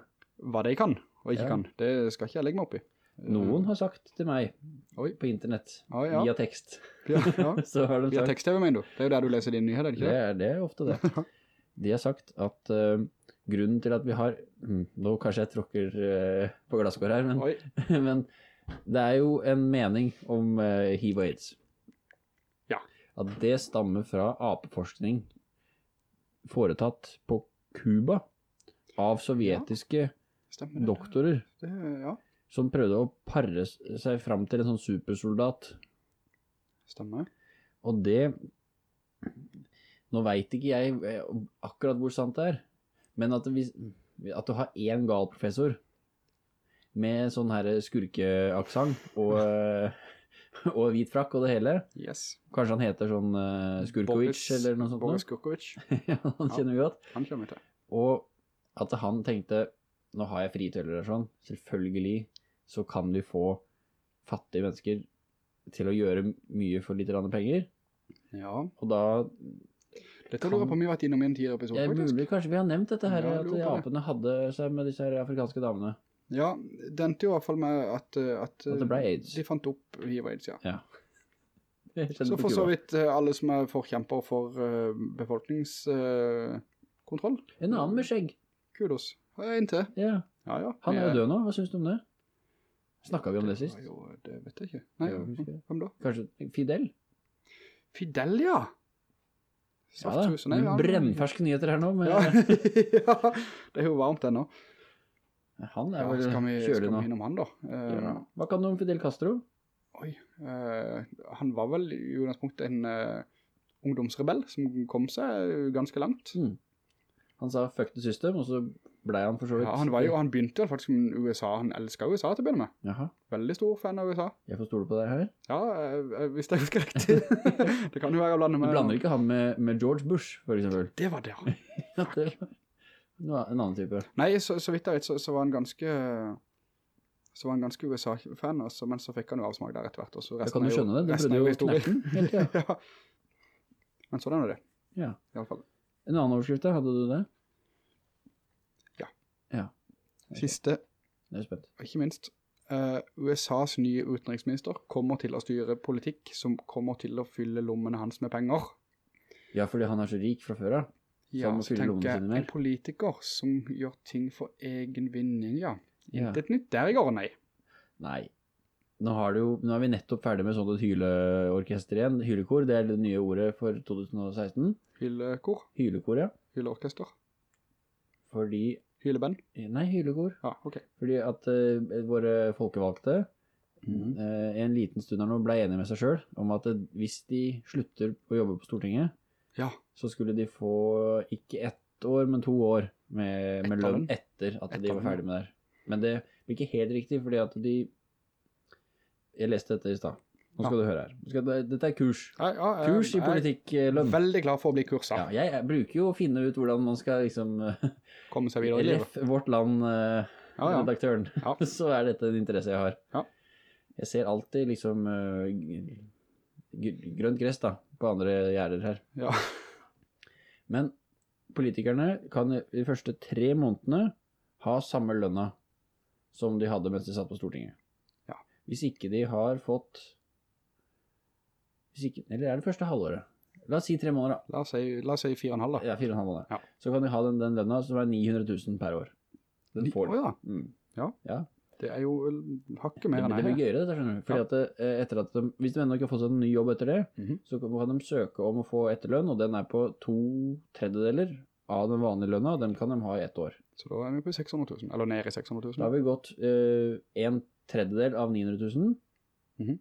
Hva de kan, og ikke kan, det skal ikke jeg legge meg opp i. Noen har sagt til meg Oi. på internett, Ja, ja. via tekst, Ja, ja. de Via tekst, jeg mener du? Det er jo der du leser dine nyheter, er ikke det? er, det er ofte det. De har sagt at uh, grunnen til at vi har, mm, nå kanskje jeg tråkker uh, på glasskår her, men, men det er jo en mening om uh, HIV og AIDS. Ja. At det stammer fra apeforskning foretatt på Kuba av sovjetiske doktorer Det, ja, som prøvde å parre seg fram til en sånn supersoldat. stemmer. Og det Nå veit ikke jeg eh, akkurat hvor sant det er, men at, vi, at du har én gal professor med sånn her skurkeaksent og, eh, og hvit frakk og det hele Yes. Kanskje han heter sånn uh, Skurkovic eller noe sånt? Boris? Skurkovic. ja, han kjenner vi godt. Han kommer til. Og at han tenkte, nå har jeg fri tøller og sånn, selvfølgelig så kan vi få fattige mennesker til å gjøre mye for litt grann penger. Ja. Og da, Dette lurer på om vi har vært innom i en tidligere episode, er faktisk. mulig, kanskje vi har nevnt dette her, Ja, at de apene hadde seg med disse her afrikanske damene. Ja, det endte jo i hvert fall med at, eh, at, At AIDS. de fant opp hiv og AIDS, ja. Ja. Så for så vidt eh, alle som er forkjemper for uh, befolkningskontroll, En annen med skjegg. kudos. En til. Ja. Ja, ja. Han er jo død nå, hva synes du om det? Snakket vi om det sist? Jo, det vet jeg ikke. Nei, Ja, jeg. hvem da? Kanskje Fidel? Fidel, ja. Ja da, brennferske nyheter her nå. Men Ja. ja, det er jo varmt ennå. Han er Ja, vel skal vi, skal vi innom han da? Eh, Ja. Hva kan du om Fidel Castro? Oi, uh, han var vel i utgangspunktet en uh, ungdomsrebell som kom seg ganske langt. Mm. Han sa fuck the system, og så ble han for så vidt. Ja, han, var jo, han begynte jo faktisk med USA, han elsket USA til å begynne med. Jaha, Veldig stor fan av USA. jeg forstår det på deg her. Ja, eh, eh, hvis jeg husker riktig. det kan jo være å blande med... Du blander ikke han med, med George Bush, for eksempel. Det var det, ja. At det var en annen type. Nei, så, så vidt jeg vet, så, så var han ganske... Så var han ganske USA-fan, men så fikk han jo avsmak der etter hvert. og så Jeg resten kan er jo skjønne det, det resten prøvde jo hele tiden. ja. Men sånn er det, Ja. i alle fall. En annen overskrift, da, hadde du det? Ja. Siste, er og ikke minst, uh, USAs nye utenriksminister kommer til å styre politikk som kommer til å fylle lommene hans med penger. Ja, fordi han er så rik fra før, da. Ja, så tenker jeg, en politiker som gjør ting for egen vinning, ja. Ja. et nytt der i går, nei. Nei. Nå, har det jo, nå er vi nettopp ferdig med sånn et hyleorkester igjen. Hylekor, det er det nye ordet for 2016. Hylekor, Hylekor, ja. hyleorkester, Fordi hyleband. Nei, hylekor. Ja, ok. Fordi at eh, våre folkevalgte Mm. eh, en liten stund her nå ble enige med seg selv om at eh, hvis de slutter å jobbe på Stortinget, Ja, så skulle de få ikke ett år, men to år med, med Etter lønn etter at Etter de var ferdige ja. ferdig med det her. Men det blir ikke helt riktig, fordi at de Jeg leste dette i stad. Nå skal Ja. du høre her. Skal, dette er kurs. ja, ja jeg- Kurs i jeg politikklønn. Veldig glad for å bli kurset. Ja, jeg, jeg bruker jo å finne ut hvordan man skal liksom Komme seg videre i livet. Vårt Land, eh, Ja, ja. redaktøren. Så er dette en interesse jeg har. Ja. Jeg ser alltid liksom eh, grønt gress da, på andre gjerder her. Ja. Men politikerne kan de første tre månedene ha samme lønna som de hadde mens de satt på Stortinget. Ja. Hvis ikke de har fått ikke, Eller er det første halvåret? La oss si tre måneder, da. La oss si, la oss si fire og en halv da. Ja, fire og en halv måneder. Ja. Så kan de ha den, den lønna som er 900 000 per år. Den får du. Åja, Mm. Ja. ja. det er jo hakket mer enn det blir gøyere, dette skjønner du. Fordi at eh, etter at de, hvis de ennå ikke har fått seg en ny jobb etter det, Mhm. så kan de søke om å få etterlønn, og den er på to tredjedeler av den vanlige lønna, og den kan de ha i ett år. Så da er vi på 600 000, eller nede i 600 000. Da har vi gått eh, en tredjedel av 900 000, Mhm.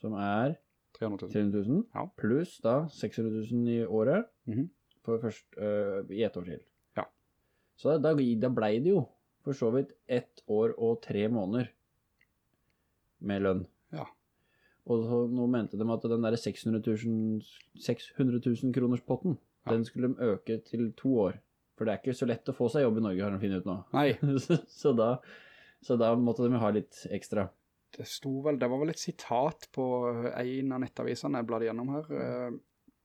som er 300 000. 300 000, Ja. pluss da 600 000 i året, Mhm. for først uh, i ett år til. Ja. Så da, da blei det jo for så vidt ett år og tre måneder med lønn. Ja. Og så nå mente de at den der 600 000, 600 000 kroners potten, Ja. den skulle de øke til to år. For det er ikke så lett å få seg jobb i Norge, har de funnet ut nå. Nei, så, så, da, så da måtte de ha litt ekstra. Det sto vel, det var vel et sitat på en av nettavisene jeg bladde gjennom her, eh,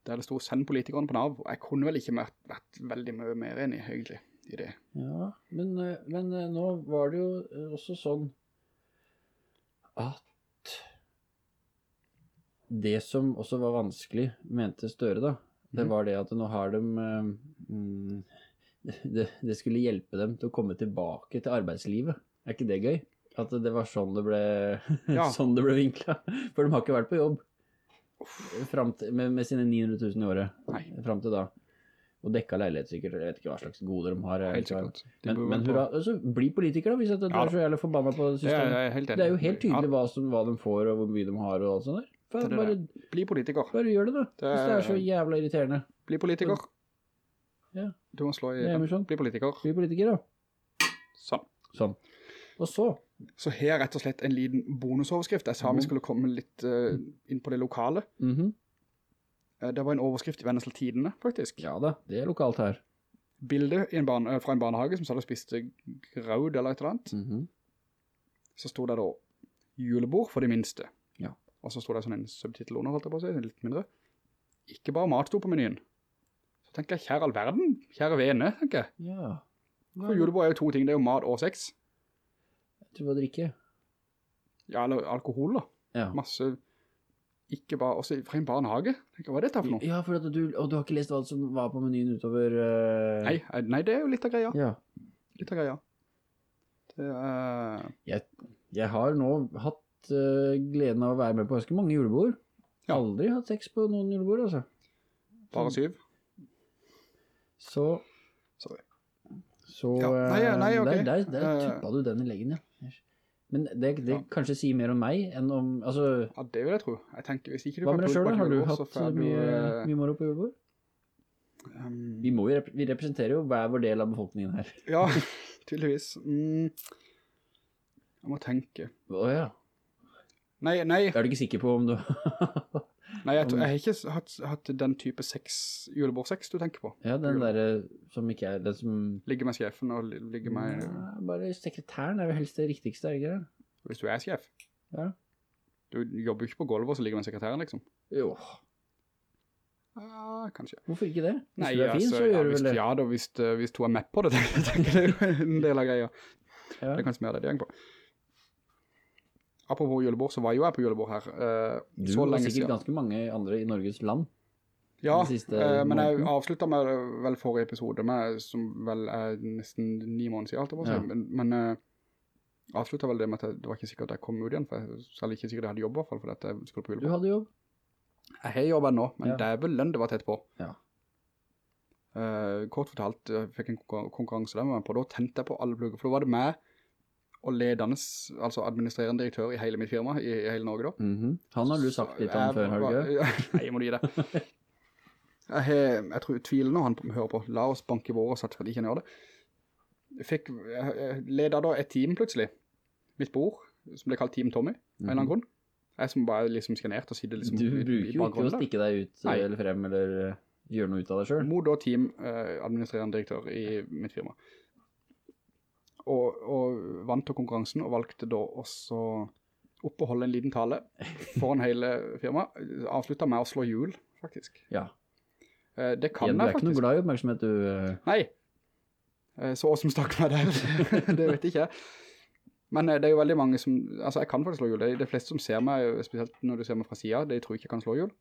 der det sto «Send politikerne på Nav», og jeg kunne vel ikke vært, vært veldig mye mer enig, egentlig, i det. Ja, men, eh, men eh, nå var det jo også sånn at det som også var vanskelig, mente Støre da, det Mhm. var det at nå har de, mm, det, det skulle hjelpe dem til å komme tilbake til arbeidslivet. Er ikke det gøy? At det var sånn det ble, Ja. sånn det ble vinklet. For de har ikke vært på jobb til, med, med sine 900 000 i året, fram til da. Og dekka leilighet sikkert, jeg vet ikke hva slags goder de har. Helt sikkert. Men, men hurra, altså, bli politiker da, hvis du Ja er så jævlig forbanna på systemet. Det er jo helt tydelig hva, som, hva de får, og hvor mye de har, og alt sånt der. det Bare, er bare. Bli politiker. bare gjør det da, Det hvis det er så jævla irriterende. Bli politiker. Ja. Du må slå i Det. Bli politiker. Bli politiker da. Sånn. Sånn. Og så, Så her rett og slett en liten bonusoverskrift. Jeg sa vi Mhm. skulle komme litt uh, inn på det lokale. mhm, Eh, det var en overskrift i Vennesla Tidene, faktisk. ja da, det er lokalt her. Bildet en barne, fra en barnehage som sa det spiste graud eller et eller annet. Mhm. Så stod det da julebord for de minste. Ja. Og så stod det sånn en subtitel under, holdt jeg på å si, litt mindre. Ikke bare mat stod på menyen. Så tenker jeg, kjære all verden, kjære vene, tenker jeg. Ja. For julebord er jo to ting, det er jo mat og sex. Til å drikke. Ja, eller alkohol da. Ja. Masse, ikke bare, også fra en barnehage. Tenker, hva er dette for noe? Ja, for at du, og du har ikke lest hva som var på menyen utover... Uh... Nei, eh, nei, det er jo litt av greia. Ja. Litt av greia. Det uh... Jeg, jeg har nå hatt uh, gleden av å være med på ganske mange julebord. Ja. Aldri hatt sex på noen julebord, altså. Bare syv. Så, Sorry. så Ja, nei, nei, ok. der, der, der tuppa du den i leggen, ja. Men det, det Ja. kanskje sier mer om meg enn om, altså, Ja, det vil jeg tro. Jeg tenker, hvis ikke du hva med deg selv Har du hatt får du, mye, moro på julebord? um, Vi, må jo, vi representerer jo hver vår del av befolkningen her. Ja, tydeligvis. Mm, jeg må tenke. Åja, Nei, nei, er du ikke sikker på om du... nei jeg, jeg har ikke hatt, hatt den type sex, julebordsex du tenker på. ja, den der som ikke er, den som... Ligger med sjefen og ligger med, Ja, bare sekretæren er jo helst det riktigste, er ikke det? hvis du er sjef. Ja. Du jobber jo ikke på gulvet og så ligger med sekretæren, liksom. Jo, Ja, kanskje. hvorfor ikke det? Hvis Nei, du er fin, altså, så ja, du vel det. ja da, hvis, eh, hvis to er med på det, tenker jeg, det er en del av greia. Ja. Det kan smøre deg det på. Apropos julebord, så var jo jeg på julebord her. Uh, Du så og sikkert siden. ganske mange andre i Norges land. Ja, eh, men jeg avslutta med vel forrige episode, med, som vel er nesten ni måneder siden, alt jeg må si. Ja. Men, men uh, avsluttet vel det med at det var ikke sikkert jeg kom ut igjen, for jeg selv ikke sikkert jeg hadde jobb i hvert fall, for at jeg skulle på Du hadde jobb. Jeg har jobbet nå, men Ja. det er vel lønn det var tett på. Ja. Uh, kort fortalt, jeg fikk en konkurranse der med meg på, da tente jeg på alle plugger, for da var det meg og ledende, altså administrerende direktør i hele mitt firma, i, i hele Norge da. Mhm. Han har du sagt litt om før, ikke? Nei, må du gi det. Jeg, jeg, jeg tror tviler når han hører på. La oss banke i våre satt for at ikke gjør det. Jeg fikk, jeg, ledet da et team plutselig. Mitt bror, som ble kalt Team Tommy, av en eller annen grunn. Jeg som bare liksom skanert og sitter liksom Mhm. Du bruker jo ikke å stikke deg ut Nei. eller frem eller eh, gjøre noe ut av deg selv. Mot da team eh, administrerende direktør i mitt firma. Og, og vant til konkurransen og valgte da også opp og holde en liten tale foran hele firma. Avsluttet med å slå hjul, faktisk. Ja. Eh, det kan jeg ja. Du er ikke noe glad i oppmerksomhet, du. eh. Nei. Eh, Så som stakk meg der, det vet jeg ikke. Men det er jo veldig mange som, altså jeg kan faktisk slå hjul. Det de fleste som ser meg, spesielt når du ser meg fra siden, de tror ikke jeg kan slå hjul.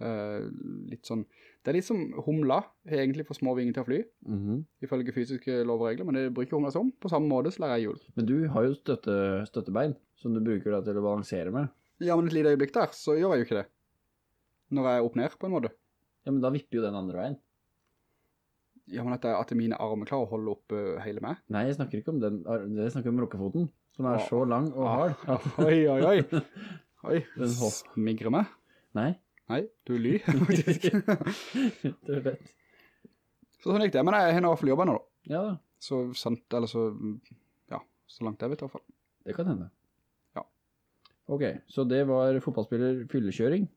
Eh, litt sånn, det er litt som humla, egentlig for små vinger til å fly, Mhm. ifølge fysiske regler, men det bruker humla som. På samme måte så lærer jeg hjul. Men du har jo støtte, støttebein, som du bruker da til å balansere med. Ja, men et lite øyeblikk der, så gjør jeg jo ikke det. Når jeg er opp ned, på en måte. Ja, men da vipper jo den andre veien. Ja, men at, jeg, at mine armer klarer å holde opp uh, hele meg. Nei, jeg snakker ikke om den, jeg snakker om rukkefoten som er Ah. så lang og hard. Ah. Oi, oi, oi. Oi, smigrer meg. Nei, Nei, du lyr, faktisk. det er fett. Så sånn gikk det, men jeg har i hvert fall jobbet nå da. Ja da, Så sant, eller så, ja, så langt jeg vet i hvert fall. det kan hende. Ja. Ok, så det var fotballspiller fyllekjøring.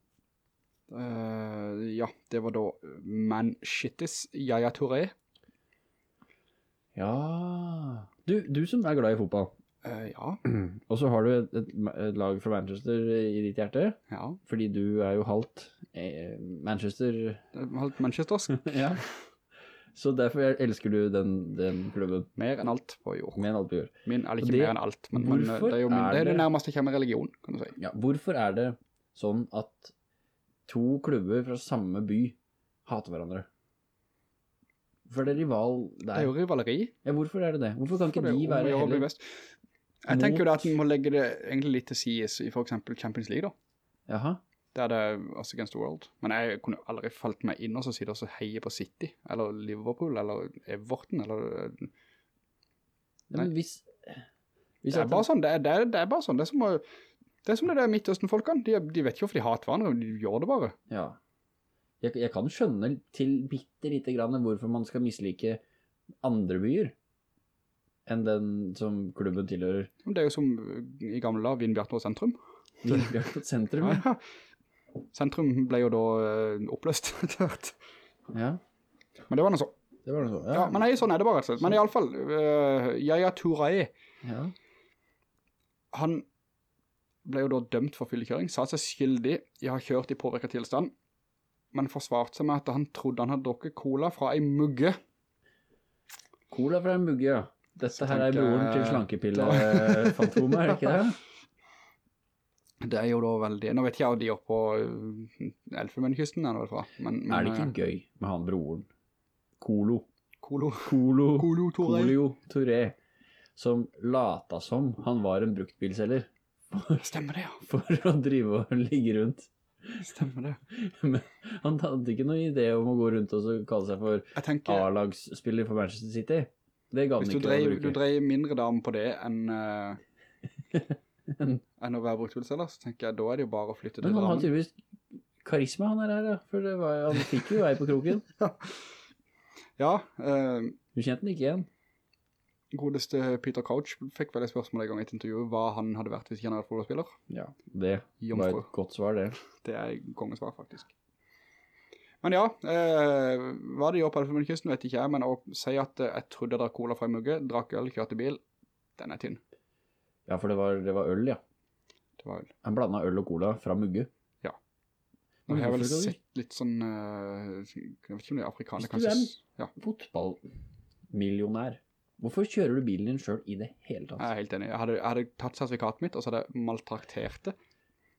Uh, ja, det var da Man Shittis, Yaya Touré. Ja. Du, du som er glad i fotball, Eh, ja, og så har du et, et, et lag fra Manchester i ditt hjerte, ja, fordi du er jo halvt eh, Manchester... Halvt var helt Manchestersk. ja. Så derfor elsker du den, den klubben, Mer enn alt på jord. Mer enn alt på jord. Min, eller ikke det- mer enn alt, men, men det er jo min, er det, er det nærmeste jeg kommer religion, kan du si. Ja, hvorfor er det sånn at to klubber fra samme by hater hverandre? For det er rival der. Det er jo rivaleri. Ja, hvorfor er det det? Hvorfor kan ikke er de være heller... Jeg tenker jo da at vi må legge det egentlig litt til sies i for eksempel Champions League da. Jaha, Der det er Us Against the World. Men jeg kunne aldri falt meg inn og så og så heie på City, eller Liverpool, eller Everton, eller... ja, men hvis... hvis Det er bare sånn, det er, det er, det er bare sånn. Det er som, å, det er som det der Midtøsten-folkene. De, de vet ikke hvorfor de hater hverandre, de gjør det bare. Ja. Jeg, jeg kan skjønne til bitte lite grann hvorfor man skal mislike andre byer enn den som klubben tilhører. Det er jo som i gamle dag, Vindbjartnå sentrum. Vindbjørn sentrum. Ja, ja. Sentrum ble jo da eh, oppløst etter hvert. Ja, Men det var noe så. det var noe så. Ja, men nei, sånn er det bare. rett og slett. Men i alle fall, uh, Yaya Touré, ja. han ble jo da dømt for fyllekjøring, sa seg skyldig, jeg har kjørt i påvirket tilstand, men forsvarte seg med at han trodde han hadde drukket cola fra en mugge. Cola fra en mugge, ja. Dette her er broren til slankepillefantomet, slankepille-fantomet, er det ikke det? Det er jo da veldig, nå vet jeg jo de oppe på uh, i hvert fall. men, men Er det ikke eh, gøy med han broren? Kolo. Kolo, Kolo. Kolo Toré. Kolo Toré. Som lata som han var en bruktbilselger. Stemmer det, ja. For å drive og ligge rundt. Stemmer det. Men han hadde ikke noen idé om å gå rundt og kalle seg for A-lagsspiller for Manchester City. Det ga den hvis du å bruke. du dreier mindre dame på det enn, Uh, enn å være bruktbilselger, så tenker jeg, da er det jo bare å flytte til Men han har tydeligvis karisma han er her, ja. For det var, han fikk jo vei på kroken. Ja, Uh, Du kjente den ikke igjen. godeste Peter Couch fikk vel et spørsmål en gang i et intervju, hva han hadde vært hvis ikke han hadde vært fotballspiller. Ja, det var et godt svar, det. Det er kongesvar, faktisk. Men ja, eh, hva de gjør på Elfenbenskysten vet ikke jeg, men å si at eh, jeg trodde jeg drakk cola fra en mugge, drakk øl, kjørte bil, den er tynn. Ja, for det var, det var øl, ja. Det var øl. Han blanda øl og cola fra mugge. Nå Men har jeg vel sett litt sånn, eh, jeg vet ikke om det er afrikaner, kanskje. Hvis du er en- Ja, Fotballmillionær. Hvorfor kjører du bilen din selv i det hele tatt? jeg er helt enig. Jeg hadde, jeg hadde tatt sertifikatet mitt, og så hadde jeg maltraktert det.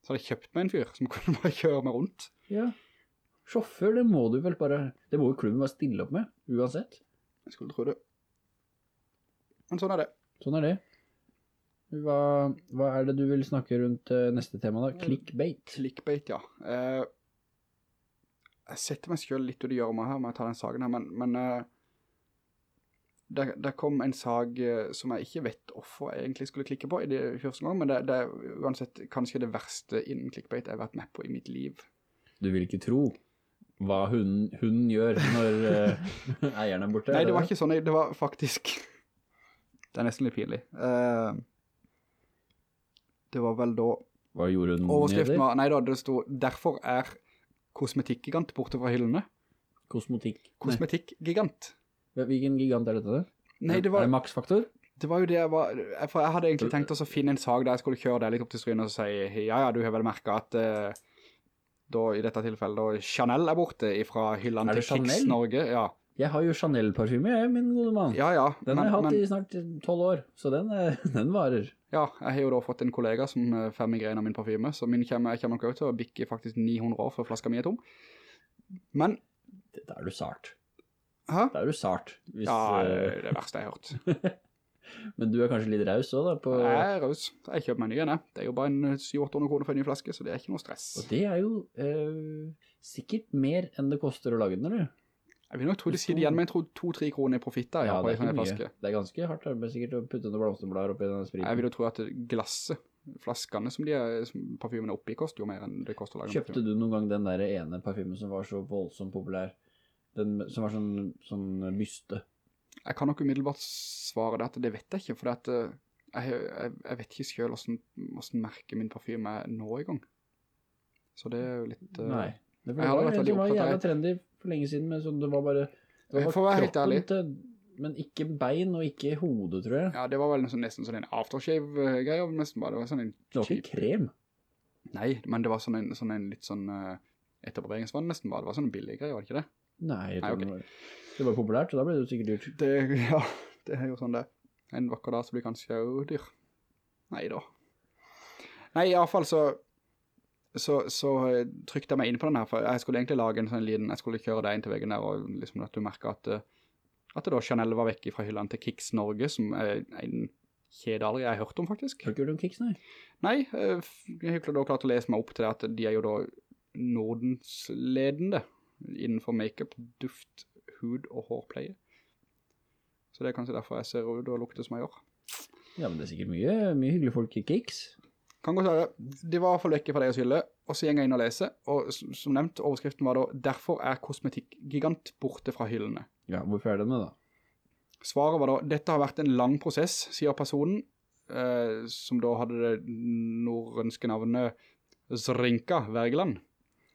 Så hadde jeg kjøpt meg en fyr som kunne bare kjøre meg rundt. Ja. Sjåfør, det må du vel bare Det må jo klubben bare stille opp med, uansett. Jeg skulle tro det. Men sånn er det. Sånn er det. Hva, hva er det du vil snakke rundt eh, neste tema, da? Clickbait. Clickbait, ja. Eh, jeg setter meg selv litt ut i hjørnet her med å ta den saken her, men, men eh, det, det kom en sag som jeg ikke vet hvorfor jeg egentlig skulle klikke på i det første gang, men det, det er uansett kanskje det verste innen clickbait jeg har vært med på i mitt liv. Du vil ikke tro hva hunden, hunden gjør når uh, eieren er borte? Nei, det var ikke sånn, det var faktisk, det er nesten litt pinlig. Uh, det var vel da, Hva gjorde hun overskriften var, nei da, det stod, derfor er kosmetikkgigant borte fra hyllene. Kosmotikk. Nei. Kosmetikkgigant. Hvilken gigant er dette? Nei, det var... Er det maksfaktor? Det var jo det jeg var, for jeg hadde egentlig tenkt oss å finne en sag der jeg skulle kjøre deg litt opp til strynet og si, ja, ja, du har vel merket at eh, da, i dette tilfellet, da Chanel er borte fra hyllene til Kicks? Norge, ja. Jeg har jo Chanel-parfyme, min gode mann. Ja, ja, Den har jeg hatt men, i snart tolv år, så den, eh, den varer. ja, jeg har jo da fått en kollega som uh, får migrene av min parfyme, så min kommer, jeg kommer nok ut til å bikke faktisk 900 år før flaska mi er tom. Men, Da er du sart. hæ? Da er du sart. Hvis, Ja, det eh, er det verste jeg har hørt. men du er kanskje litt raus også da, på... Jeg er raus. Jeg kjøper meg nye, nei. Det er jo bare en 700-800 kroner for en ny flaske, så det er ikke noe stress. Og det er jo eh, sikkert mer enn det koster å lage den, eller? Jeg vil nok tro de sier det igjen med tror 2-3 kroner i profitt profitter, ja, på det en er ikke mye. Det er ganske hardt arbeid sikkert å putte noen blomsterblader oppi denne spriten. Jeg vil jo tro at glasset, flaskene som de er, som parfymen er oppi, koster jo mer enn det koster å lage Kjøpte du noen gang den der ene parfymen som var så voldsomt populær? Den som var sånn, sånn byste. Jeg kan nok umiddelbart svare det at det vet jeg ikke, for at eh, jeg, jeg, jeg vet ikke selv hvordan, hvordan merke min parfyme er nå i gang. Så det er jo litt... eh, Nei. Det Jeg var, vært det var jævla trendy for lenge siden, men sånn, det var bare... Det var for å være helt ærlig. til, men ikke bein og ikke hode, tror jeg. Ja, det var vel nesten, nesten sånn en aftershave-greie, nesten bare. Det var sånn en Det var cheap- ikke krem. Nei, men det var sånn en, sånn en litt sånn uh, etterbarberingsvann nesten bare. Det var sånn en billig greie, var det ikke det? Nei, jeg Nei, okay. det, var, det var populært, så da ble det jo sikkert dyrt. Det, ja, det er jo sånn det. En vakker dag så blir kanskje jo dyr. Nei da. Nei, i alle fall så, så, så trykte jeg meg inn på den her, for jeg skulle egentlig lage en sånn liten, jeg skulle kjøre deg inn til veggen der, og liksom at du merket at, eh, at det da Chanel var vekk fra hyllene til Kicks Norge, som er en kjede aldri jeg har hørt om faktisk. Har du hørt om Kicks, nei? Nei, eh, jeg har da klart å lese meg opp til det at de er jo da Nordens ledende innenfor make-up, duft, hud og hårpleie. Så det er kanskje derfor jeg ser ut og lukter som jeg gjør. Ja, men det er sikkert mye, mye hyggelige folk i Kicks. Kan godt være. De var i hvert fall vekke fra deres hylle, og så gikk jeg inn og lese, og som nevnt, overskriften var da, derfor er kosmetikkgigant borte fra hyllene. Ja, hvorfor er det med da? Svaret var da, dette har vært en lang prosess, sier personen, eh, som da hadde det norrønske navnet Zrinka Wergeland.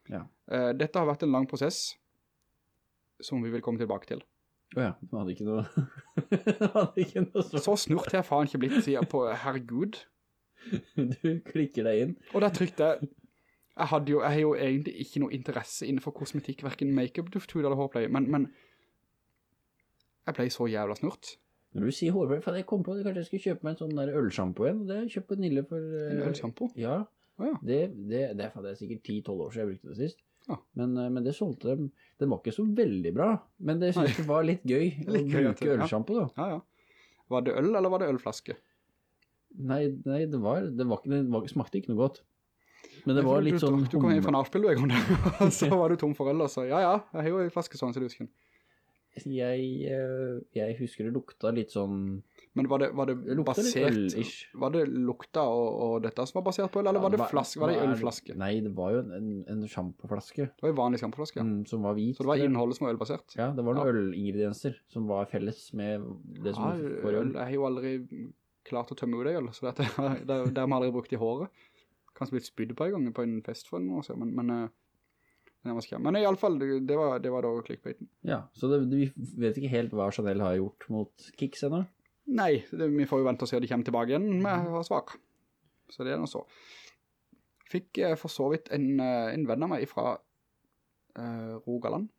Ja. Eh, dette har vært en lang prosess, som vi vil komme tilbake til. Åja, det hadde ikke noe... hadde ikke noe så... Så snurt jeg faen ikke blitt, sier på herregud. Du klikker deg inn. Og der trykte jeg, jeg hadde jo, jeg har jo egentlig ikke noe interesse innenfor kosmetikk, hverken make-up, dufthud eller hårpleie, men, men jeg ble så jævla snurt. Når du sier hårpleie, for jeg kom på kanskje jeg skulle kjøpe meg en sånn der ølshampoo igjen, og det har jeg kjøpt på Nille for... eh, En ølshampoo? Ja, Oh, ja. det, det, det, det er sikkert 10-12 år siden jeg brukte det sist. Men, eh, men det solgte dem, den var ikke så veldig bra, men det synes jeg var litt gøy å bruke ølsjampo da. Ja, ja. Var det øl, eller var det ølflaske? Nei, nei, det var, det var, det var, smakte ikke noe godt. Men det var litt du, sånn... Du kom inn fra nachspiel du en gang der, så var du tom for øl, og så, ja, ja, jeg har jo en flaske sånn, så du husker. Jeg, eh, jeg husker det lukta litt sånn... Men var det, var det, Det basert, var det lukta og, og dette som var basert på øl, eller var det flaske, var det ølflaske? Nei, det var jo en, en sjampoflaske. Det var en vanlig skamflaske, mm, som var hvit. så det var innholdet som var ølbasert. Ja, det var noen Ja. ølingredienser som var felles med det som Ja, du øl, jeg har jo aldri klart å tømme ut det øl, så dette, det, det har vi aldri brukt i håret. Kanskje blitt spydd på en gang på en fest for siden, men, men, eh, men, var i alle fall, det, det, var, det var da clickbaiten. Ja, så det, vi vet ikke helt hva Chanel har gjort mot Kicks ennå. Nei, det, vi får jo vente og se om de kommer tilbake igjen med å svar. Så det er noe så. Fikk eh, for så vidt en, eh, en venn av meg fra eh, Rogaland,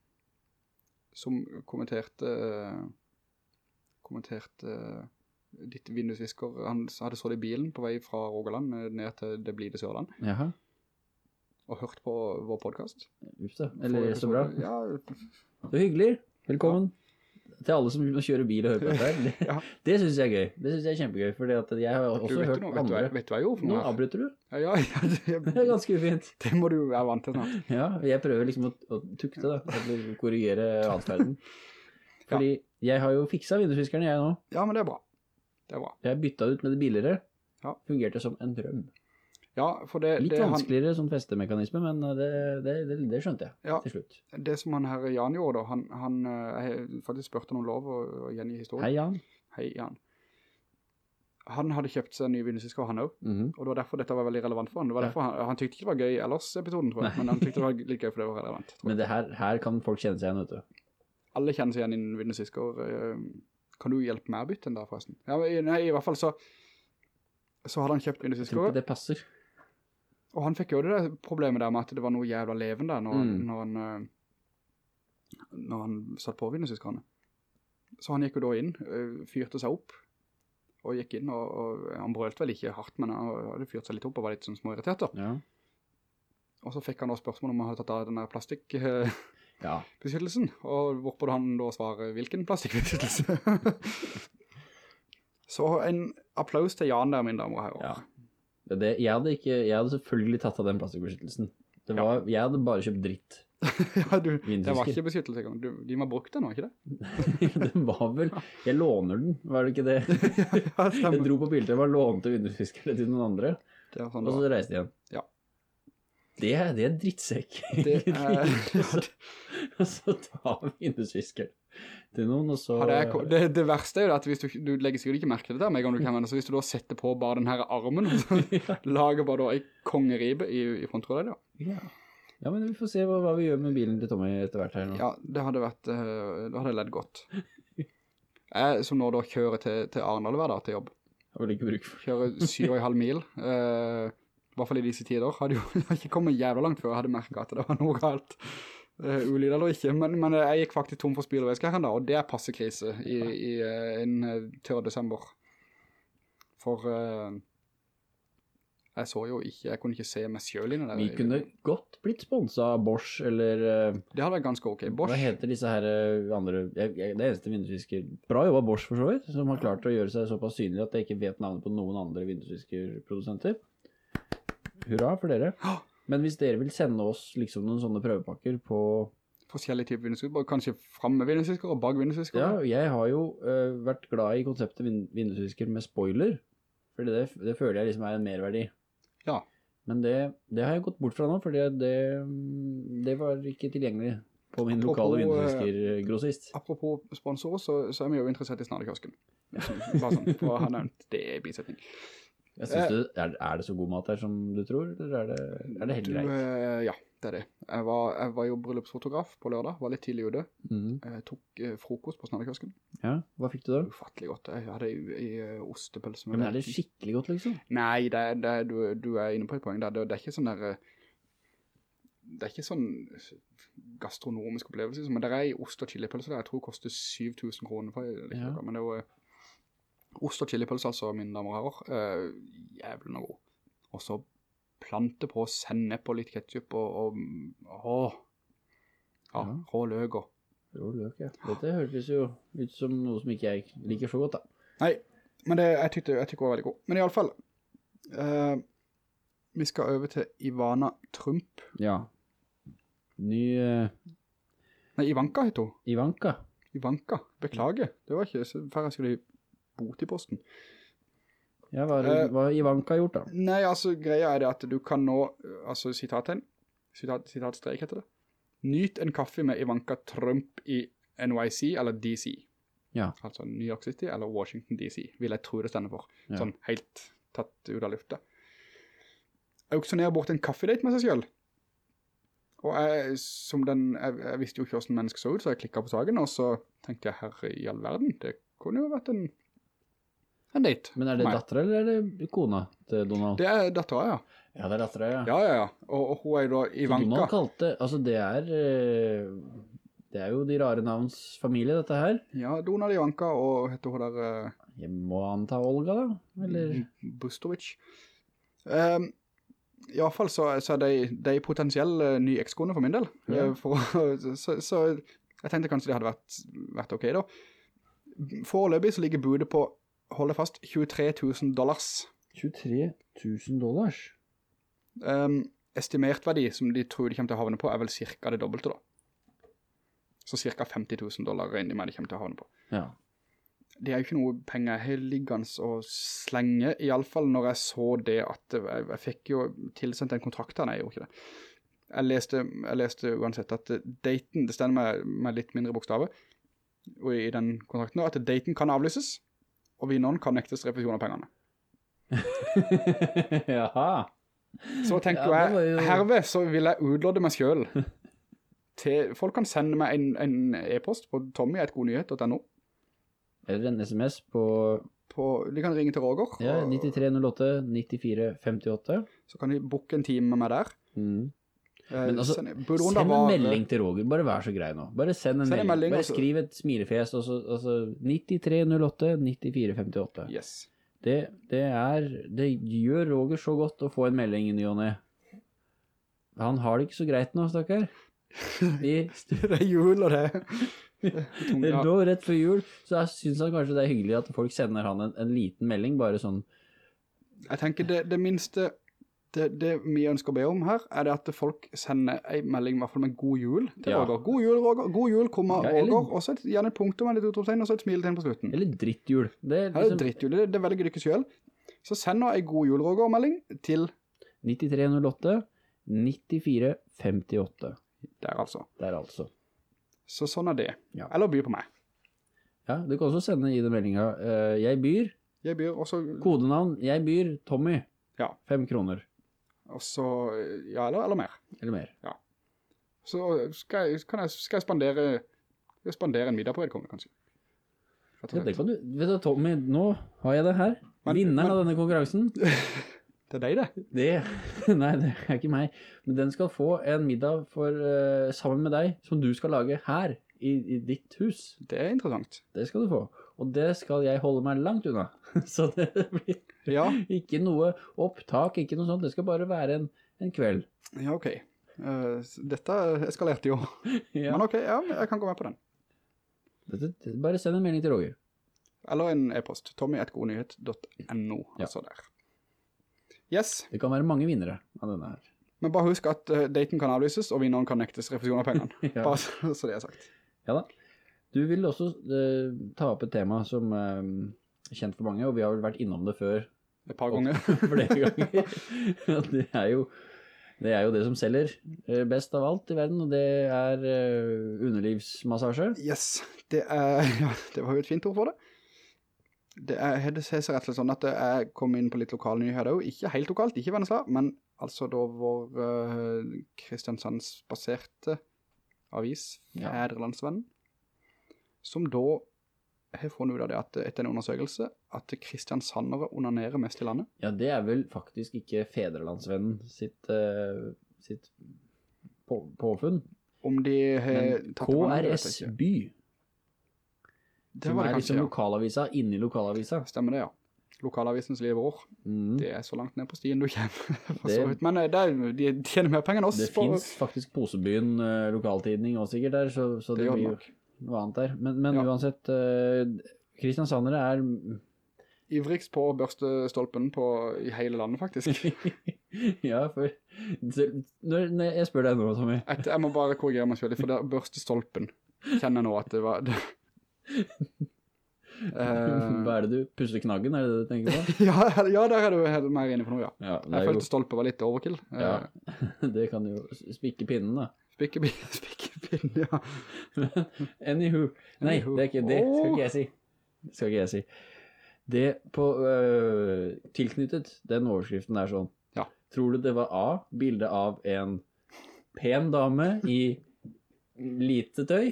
som kommenterte, eh, kommenterte eh, ditt vindusvisker. Han hadde så det i bilen på vei fra Rogaland ned til det blide Sørland, Jaha, og hørt på vår podcast. da. Eller så bra. Ja, Så hyggelig. Velkommen. Til alle som kjører bil og hører på dette her. Det, Ja. det synes jeg er gøy. Det synes jeg er kjempegøy, for jeg har også hørt du, noe, vet, du, andre. hva- vet du hva jeg gjorde for Nå noe? avbryter du. Ja, ja, ja Det er det, ganske ufint. det må du være vant til snart. Ja, jeg prøver liksom å, å tukte da, eller korrigere adferden. Fordi jeg har jo fiksa vindusviskerne jeg nå. Ja, men det er bra. Det er bra. Jeg bytta ut med det billigere. Ja. Fungerte som en drøm. Ja, for det, Litt det, han, vanskeligere sånn festemekanisme, men det, det, det, det skjønte jeg Ja. til slutt. det som han her Jan gjorde da, han, han eh, jeg faktisk spørte noen lov å, å gjengi historien. Hei Jan. Hei, Jan. Han hadde kjøpt seg en ny vindusvisker, han også, Mhm. og det var derfor dette var veldig relevant for han. Det var Ja. derfor han, han tykte ikke det var gøy ellers episoden, tror jeg, men han tykte det var litt gøy for det var relevant. Men det her, her kan folk kjenne seg igjen, vet du. Alle kjenner seg igjen i en vindusvisker. eh, Kan du hjelpe meg å bytte den der forresten? Ja, nei, i hvert fall så, så hadde han kjøpt Jeg tror ikke det passer. Og han fikk jo det problemet der med at det var noe jævla leven der når, Mm. når, han, eh, når han satt på vindusviskerne. Så han gikk jo da inn, eh, fyrte seg opp, og gikk inn, og, og han brølte vel ikke hardt, men han hadde fyrt seg litt opp og var litt sånn småirritert da. Ja. Og så fikk han da spørsmål om han hadde tatt av den der plastikkbeskyttelsen, Ja. og hvorpå han da svarer, hvilken plastikkbeskyttelse? så en applaus til Jan der, min damer og herrer. Ja. Det, jeg, hadde ikke, jeg hadde selvfølgelig tatt av den plastikkbeskyttelsen. Det var, Jeg hadde bare kjøpt dritt. Ja, du, det var ikke beskyttelse engang. De de var brukt den, var ikke det? det var vel Jeg låner den, var det ikke det? ja, Jeg dro på bildet, jeg var lånte vindusfiskere til noen andre, sånn og så reiste jeg igjen. Ja. Det, det er drittsekk. Det er, og så tar vindusfiskeren til noen, og så... ko- det, det verste er jo at hvis du, du legger sikkert ikke merke til det der med gang du kommer, så hvis du da setter på bare den her armen, så lager bare da en kongeribe i, i frontrollet, ja. ja. ja, men vi får se hva, hva vi gjør med bilen til Tommy etter hvert her nå. Ja, det hadde vært, eh, det hadde ledd godt. Jeg som nå da kjører til, til Arendal hver dag til jobb, Har vel ikke bruk for kjører syv og en halv mil, Uh, i hvert fall i disse tider, hadde jo hadde ikke kommet jævla langt før jeg hadde merket at det var noe galt. Uh, ulyd eller ikke, men, men jeg gikk faktisk tom for spyl da, her og det er passe krise i, i eh, en eh, tørr desember. For uh, jeg så jo ikke, jeg kunne ikke se meg selv inne der. Vi kunne godt blitt sponset av Bosch, eller... eh, Det hadde vært ganske ok. Bosch, Hva heter disse her eh, andre... Jeg, jeg, det eneste vindusvisker... Bra jobba Bosch for så vidt, som har klart å gjøre seg såpass synlig at jeg ikke vet navnet på noen andre vindusviskerprodusenter. Hurra for dere. Men hvis dere vil sende oss liksom noen sånne prøvepakker på... forskjellige typer vindusvisker, kanskje fremme vindusvisker og bak vindusvisker. Ja, jeg har jo uh, vært glad i konseptet vind vindusvisker med spoiler, fordi det, det føler jeg liksom er en merverdi. Ja. Men det, det har jeg gått bort fra nå, fordi det, det var ikke tilgjengelig på min Apropos, lokale eh, vindusviskergrossist. Apropos sponsorer, så, så er vi jo interessert i Snardekiosken. Bare sånn, for å ha nevnt det i bisetning. Jeg synes du, er, det så god mat her som du tror, eller er det, er det helt Du, greit? eh, ja, det er det. Jeg var, jeg var jo bryllupsfotograf på lørdag, var litt tidlig ute. Mm. Jeg tok eh, frokost på snedekøsken. Ja, hva fikk du da? Ufattelig godt. Jeg hadde i, i eh, ostepølse med Men er det skikkelig godt liksom? Nei, det, det, du, du er inne på et poeng. Det, det er ikke sånn der... eh, Det er ikke sånn gastronomisk opplevelse, liksom. men det er i ost og chilipølse der. Jeg tror det koster 7000 kroner for det. Ja. Men det er jo... eh, Ost og chilipølse, altså, mine damer og herrer. Uh, jævlig god. Og så plante på sennep og litt ketchup og, og åh. Ja, Ja. rå løk og... Rå løk, ja. Dette hørtes jo ut som noe som ikke jeg liker så godt, da. Nei, men det, jeg tykte, jeg tykte det var veldig god. Men i alle fall, uh, vi skal over til Ivana Trump. Ja. Ny Uh... Nei, Ivanka heter hun. Ivanka. Ivanka, beklager. Det var ikke så færre skulle bot i posten. Ja, hva, har- Eh, har Ivanka gjort da? Nei, altså, greia er det at du kan nå, altså, sitattegn, sitat, sitatstrek heter det. Nyt en kaffe med Ivanka Trump i NYC eller DC. Ja. Altså New York City eller Washington DC, vil jeg tro det stender for. Ja. Sånn helt tatt ut av lufta. Auksjonere bort en kaffedate med seg selv. Og jeg, som den, jeg, jeg visste jo ikke hvordan mennesket så ut, så jeg klikket på saken, og så tenkte jeg, herre i all verden, det kunne jo vært en, en date. Men er det datter datteren eller er det kona til Donald? Det er datteren, ja. Ja, det er datteren, ja. Ja, ja, ja. Og, og hun er jo da Så Ivanka. Donald kalte, altså det er, eh, det er jo de rare navns familie, dette her. Ja, Donald Ivanka, og heter hun der uh, Jeg må anta Olga da, eller? Bustovic. Um, I hvert fall så, så er de, de potensielle nye ekskone for min del. Ja. Eh, for, så, så jeg tenkte kanskje det hadde vært, vært ok da. Foreløpig så ligger budet på, hold deg fast, 23 000 dollars. 23 000 dollars. Um, estimert verdi som de tror de kommer til å havne på er vel cirka det dobbelte da. Så cirka 50 000 dollar regner i med de kommer til å havne på. Ja. det er jo ikke noe penger helt liggende å slenge, i alle fall når jeg så det at jeg, jeg fikk jo tilsendt en kontrakt her, nei, jeg gjorde ikke det. Jeg leste, jeg leste uansett at daten, det stender med, med litt mindre bokstaver, og i den kontrakten da, at daten kan avlyses, og vinneren kan nektes refusjon av pengene. Jaha. Så tenker Ja, jo... jeg, herved så vil jeg utlåde meg selv. Til, folk kan sende meg en, en e-post på tommy.godnyhet.no. Eller en sms på På, de kan ringe til Roger, ja, 9308 9458. så kan de boke en time med meg der. Mm. Eh, Men altså, send- Send en var- melding til Roger, bare vær så grei nå. Bare send en Send en melding. melding, bare altså. skriv et smilefjes, og så altså, 9308 9458. Yes. Det, det er, det gjør Roger så godt å få en melding i ny og ne. Han har det ikke så greit nå, stakkar. De Det er jul, og det Det nå rett før jul, så jeg synes han kanskje det er hyggelig at folk sender han en, en liten melding, bare sånn, Jeg tenker det, det minste det, det vi ønsker å be om her, er det at folk sender en melding, i hvert fall med god jul til Ja. Roger. God jul, Roger. God jul, komma, Ja, eller- Roger. Og så et, gjerne et punktum en litt utropstegn, og så et smiletegn på slutten. eller drittjul. Det er Her er det liksom drittjul, det, det velger dere selv. Så send nå en god jul, Roger-melding til 9308 94 58. der, altså. Der altså. Så sånn er det. Ja. Eller by på meg. Ja, du kan også sende i den meldingen. Uh, jeg byr, Jeg byr også, kodenavn, jeg byr Tommy, Ja. fem kroner, også ja, eller, eller mer. eller mer. Så skal jeg, kan jeg, skal jeg spandere, jeg spandere en middag på vedkommende, kanskje. Ja, det kan du, vet du, Tommy, nå har jeg det her. Men- Vinneren men- av denne konkurransen, Det er deg det. det, nei, det er ikke meg, men den skal få en middag for, uh, sammen med deg, som du skal lage her, i, i ditt hus. Det er interessant. Det skal du få. Og det skal jeg holde meg langt unna. Så det blir Ja, ikke noe opptak, ikke noe sånt. Det skal bare være en, en kveld. ja ok. Uh, dette eskalerte jo. Ja. Men ok, ja, jeg kan gå med på den. Dette, det- bare send en melding til Roger. Eller en e-post. tommy.godnyhet.no, altså der. Yes, Det kan være mange vinnere av denne her. men bare husk at eh, daten kan avlyses, og vinneren kan nektes refusjon av pengene. Ja. Bare så, så det er sagt. Ja da. Du vil også eh, ta opp et tema som eh, er kjent for mange, og vi har vel vært innom det før Et par ganger. flere ganger. Det, er jo, det er jo det som selger eh, best av alt i verden, og det er eh, underlivsmassasje. Yes, det er, ja, det var jo et fint ord for det. Det er, det ser seg rett og slett sånn at jeg kom inn på litt lokale nyheter også. Ikke helt lokalt, ikke Vennesla, men altså da vår uh, Kristiansands baserte avis, Ja. Fædrelandsvennen, som da har funnet ut av det at etter en undersøkelse, at Kristiansandere onanerer mest i landet. Ja, det er vel faktisk ikke Fedrelandsvennen sitt, uh, sitt på, påfunn, Om de har men KRS. By. Det som var det er kanskje, liksom ja. lokalavisa inni lokalavisa. Stemmer det, ja. Lokalavisens lillebror. Mm. Det er så langt ned på stien du kommer, Det- Men eh, det er, de tjener mer penger enn oss. Det for- finnes faktisk Posebyen eh, lokaltidning også sikkert der, så, så Det det blir jo nok. Noe annet der. Men, men Ja. uansett, Kristiansandere er Ivrigst på børstestolpen på, i hele landet, faktisk. Ja, for når, når jeg spør deg nå, Tommy, Et, jeg må bare korrigere meg selv, for det er børstestolpen. Kjenner nå at det var... Det, Eh, hva er det du pusser knaggen, er det det du tenker på? ja, ja, der er du helt mer inne på noe, ja. Ja, Jeg følte stolpe var litt overkill. ja, det kan jo spikke pinnen da. Spikke, spikkepinn, ja. Anywho, nei, Anywho. det er ikke det, skal ikke jeg si. Skal ikke jeg si. Det på øh, tilknyttet den overskriften er sånn. Ja. Tror du det var A, bilde av en pen dame i lite tøy?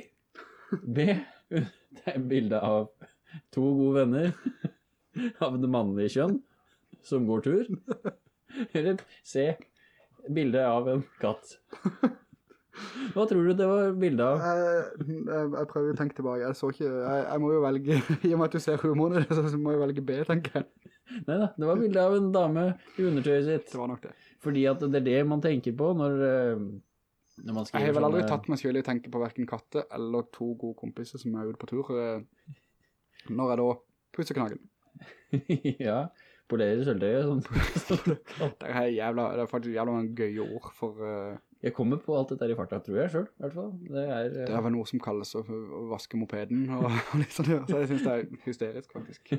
B, det er bilde av to gode venner av det mannlige kjønn som går tur? Eller C, bilde av en katt? Hva tror du det var bildet av? Jeg, jeg, jeg prøver å tenke tilbake, jeg så ikke, jeg, jeg må jo velge, i og med at du ser humoren så må jeg velge B, tenker jeg. Neida, det var bildet av en dame i undertøyet sitt. Det var nok det. Fordi at det er det man tenker på når, eh, når man Jeg har vel aldri sånne- tatt meg selv i å tenke på hverken katte eller to gode kompiser som er ute på tur. eh, Når jeg da pusser knagen. ja, polerer sølvtøyet. Sånn. Det er, jævla, det er faktisk jævla mange gøye ord for... Jeg kommer på alt dette i farta, tror jeg selv, i hvert fall. Det er, uh... Det er vel noe som kalles å, vaske mopeden, og, og sånn, så jeg synes det er hysterisk faktisk.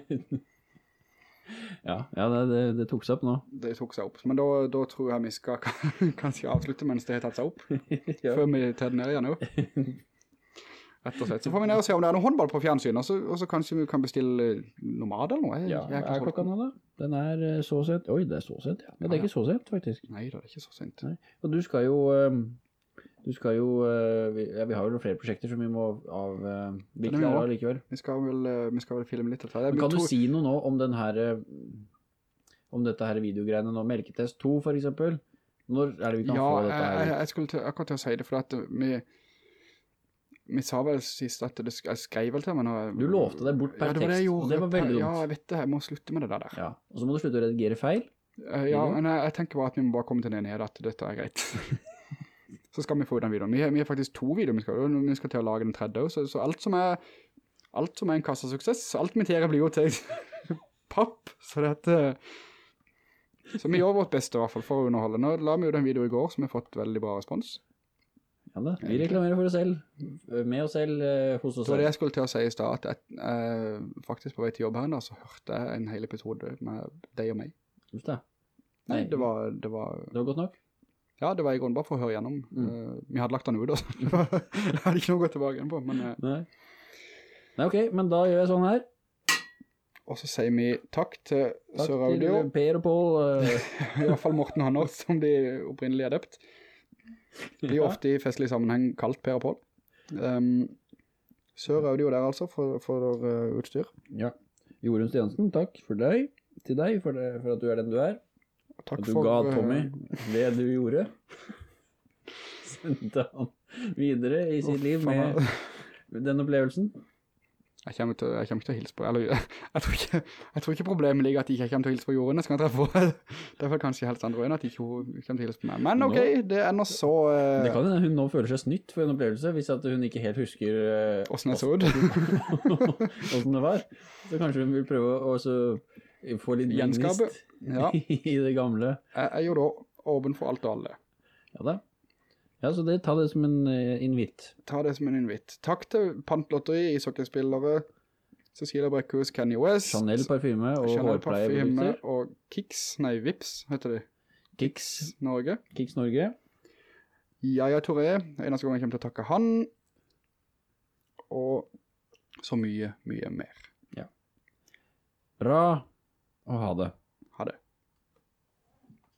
ja, ja det, det, det tok seg opp nå. Det tok seg opp, men da, da tror jeg vi skal kanskje avslutte mens det har tatt seg opp, ja. før vi tar den ned igjen jo. Rett og slett. Så får vi ned og se om det er noen håndball på fjernsyn, og så, og så kanskje vi kan bestille noe mat eller noe. Jeg, ja, jeg er er klokka nå da? Den er eh, så sent. Oi, det er så sent, ja. Men det er ikke så sent, faktisk. Nei, det er ikke så sent. Nei. Og du skal jo... Um Du skal jo... eh, vi, ja, vi har jo flere prosjekter som vi må av... Vi klarer også. likevel. Vi skal vel, vi skal vel filme litt. Men kan kan du si noe nå om den her om dette her videogreiene nå, Melketest 2 for eksempel? Når er det vi kan Ja, få jeg, dette jeg, her? jeg skulle til, akkurat til å si det, for at vi, vi sa vel sist at det, jeg skrev vel til meg nå. Du lovte deg bort per ja, det var det tekst, jeg og gjorde. det var veldig dumt. Ja, jeg vet det, jeg må slutte med det der. Ja, og så må du slutte å redigere feil. Uh, ja, men jeg, jeg tenker bare at vi må bare komme til den enighet at dette er greit. så skal vi få den videoen. Vi har, vi har faktisk to videoer vi skal, vi skal til å lage den tredje, også, så, så alt som er alt som er en kassasuksess, alt mitt her blir jo til papp, så dette... eh, så vi gjør vårt beste i hvert fall for å underholde. Nå la vi jo den videoen i går som har fått veldig bra respons. Ja da, vi reklamerer for oss selv. Med oss selv, eh, hos oss selv. det selv. jeg skulle til å si i start, at jeg, eh, faktisk på vei til jobb her, da, så hørte jeg en hel episode med deg og meg. Just det. Nei, Nei. det var, det var, Det var godt nok. ja, det var i grunnen bare for å høre gjennom. Mm. Eh, vi hadde lagt den ut, altså. Det var- Jeg hadde ikke noe å gå tilbake igjen på, men, Nei. Nei, ok, men da gjør jeg sånn her. og så sier vi takk til Takk til Audio, Per og Paul. i hvert fall Morten Hanner, som de opprinnelig er døpt. De er Ja. ofte i festlig sammenheng kalt Per og Pål. Um, Sør Audio der altså, for, for uh, utstyr. ja. Jorunn Stiansen, takk for deg. Til deg, for, det, for at du er den du er. Takk At du for, ga uh, Tommy det du gjorde. Sendte han videre i sitt liv med den opplevelsen. Jeg kommer, til, jeg kommer ikke til å hilse på, eller jeg, jeg, tror ikke, jeg tror ikke problemet ligger at jeg ikke kommer til å hilse på Jorunn, jeg skal treffe henne. Det er vel kanskje helst andre øyne at ikke kommer til å hilse på meg. Men ok, det er nå så... Uh, Det kan hende hun nå føler seg snytt for en opplevelse, hvis at hun ikke helt husker Uh, Hvordan jeg så ut. hvordan det var. Så kanskje hun vil prøve å få litt gjenskape Ja, i det gamle. jeg er jo da åpen for alt og alle. Ja da. Ja, så det, ta det som en uh, invitt. Ta det som en invitt. Takk til Pantlotteri, ishockeyspillere, Cecilia Brekkhus, Kanye West, Chanel parfyme og Chanel parfyme hårpleieprodukter. og Kicks, nei Vips heter det, Kicks, Norge. Kicks Norge. Jaja Toré, eneste gang jeg kommer til å takke han, og så mye, mye mer. Ja. Bra å ha det.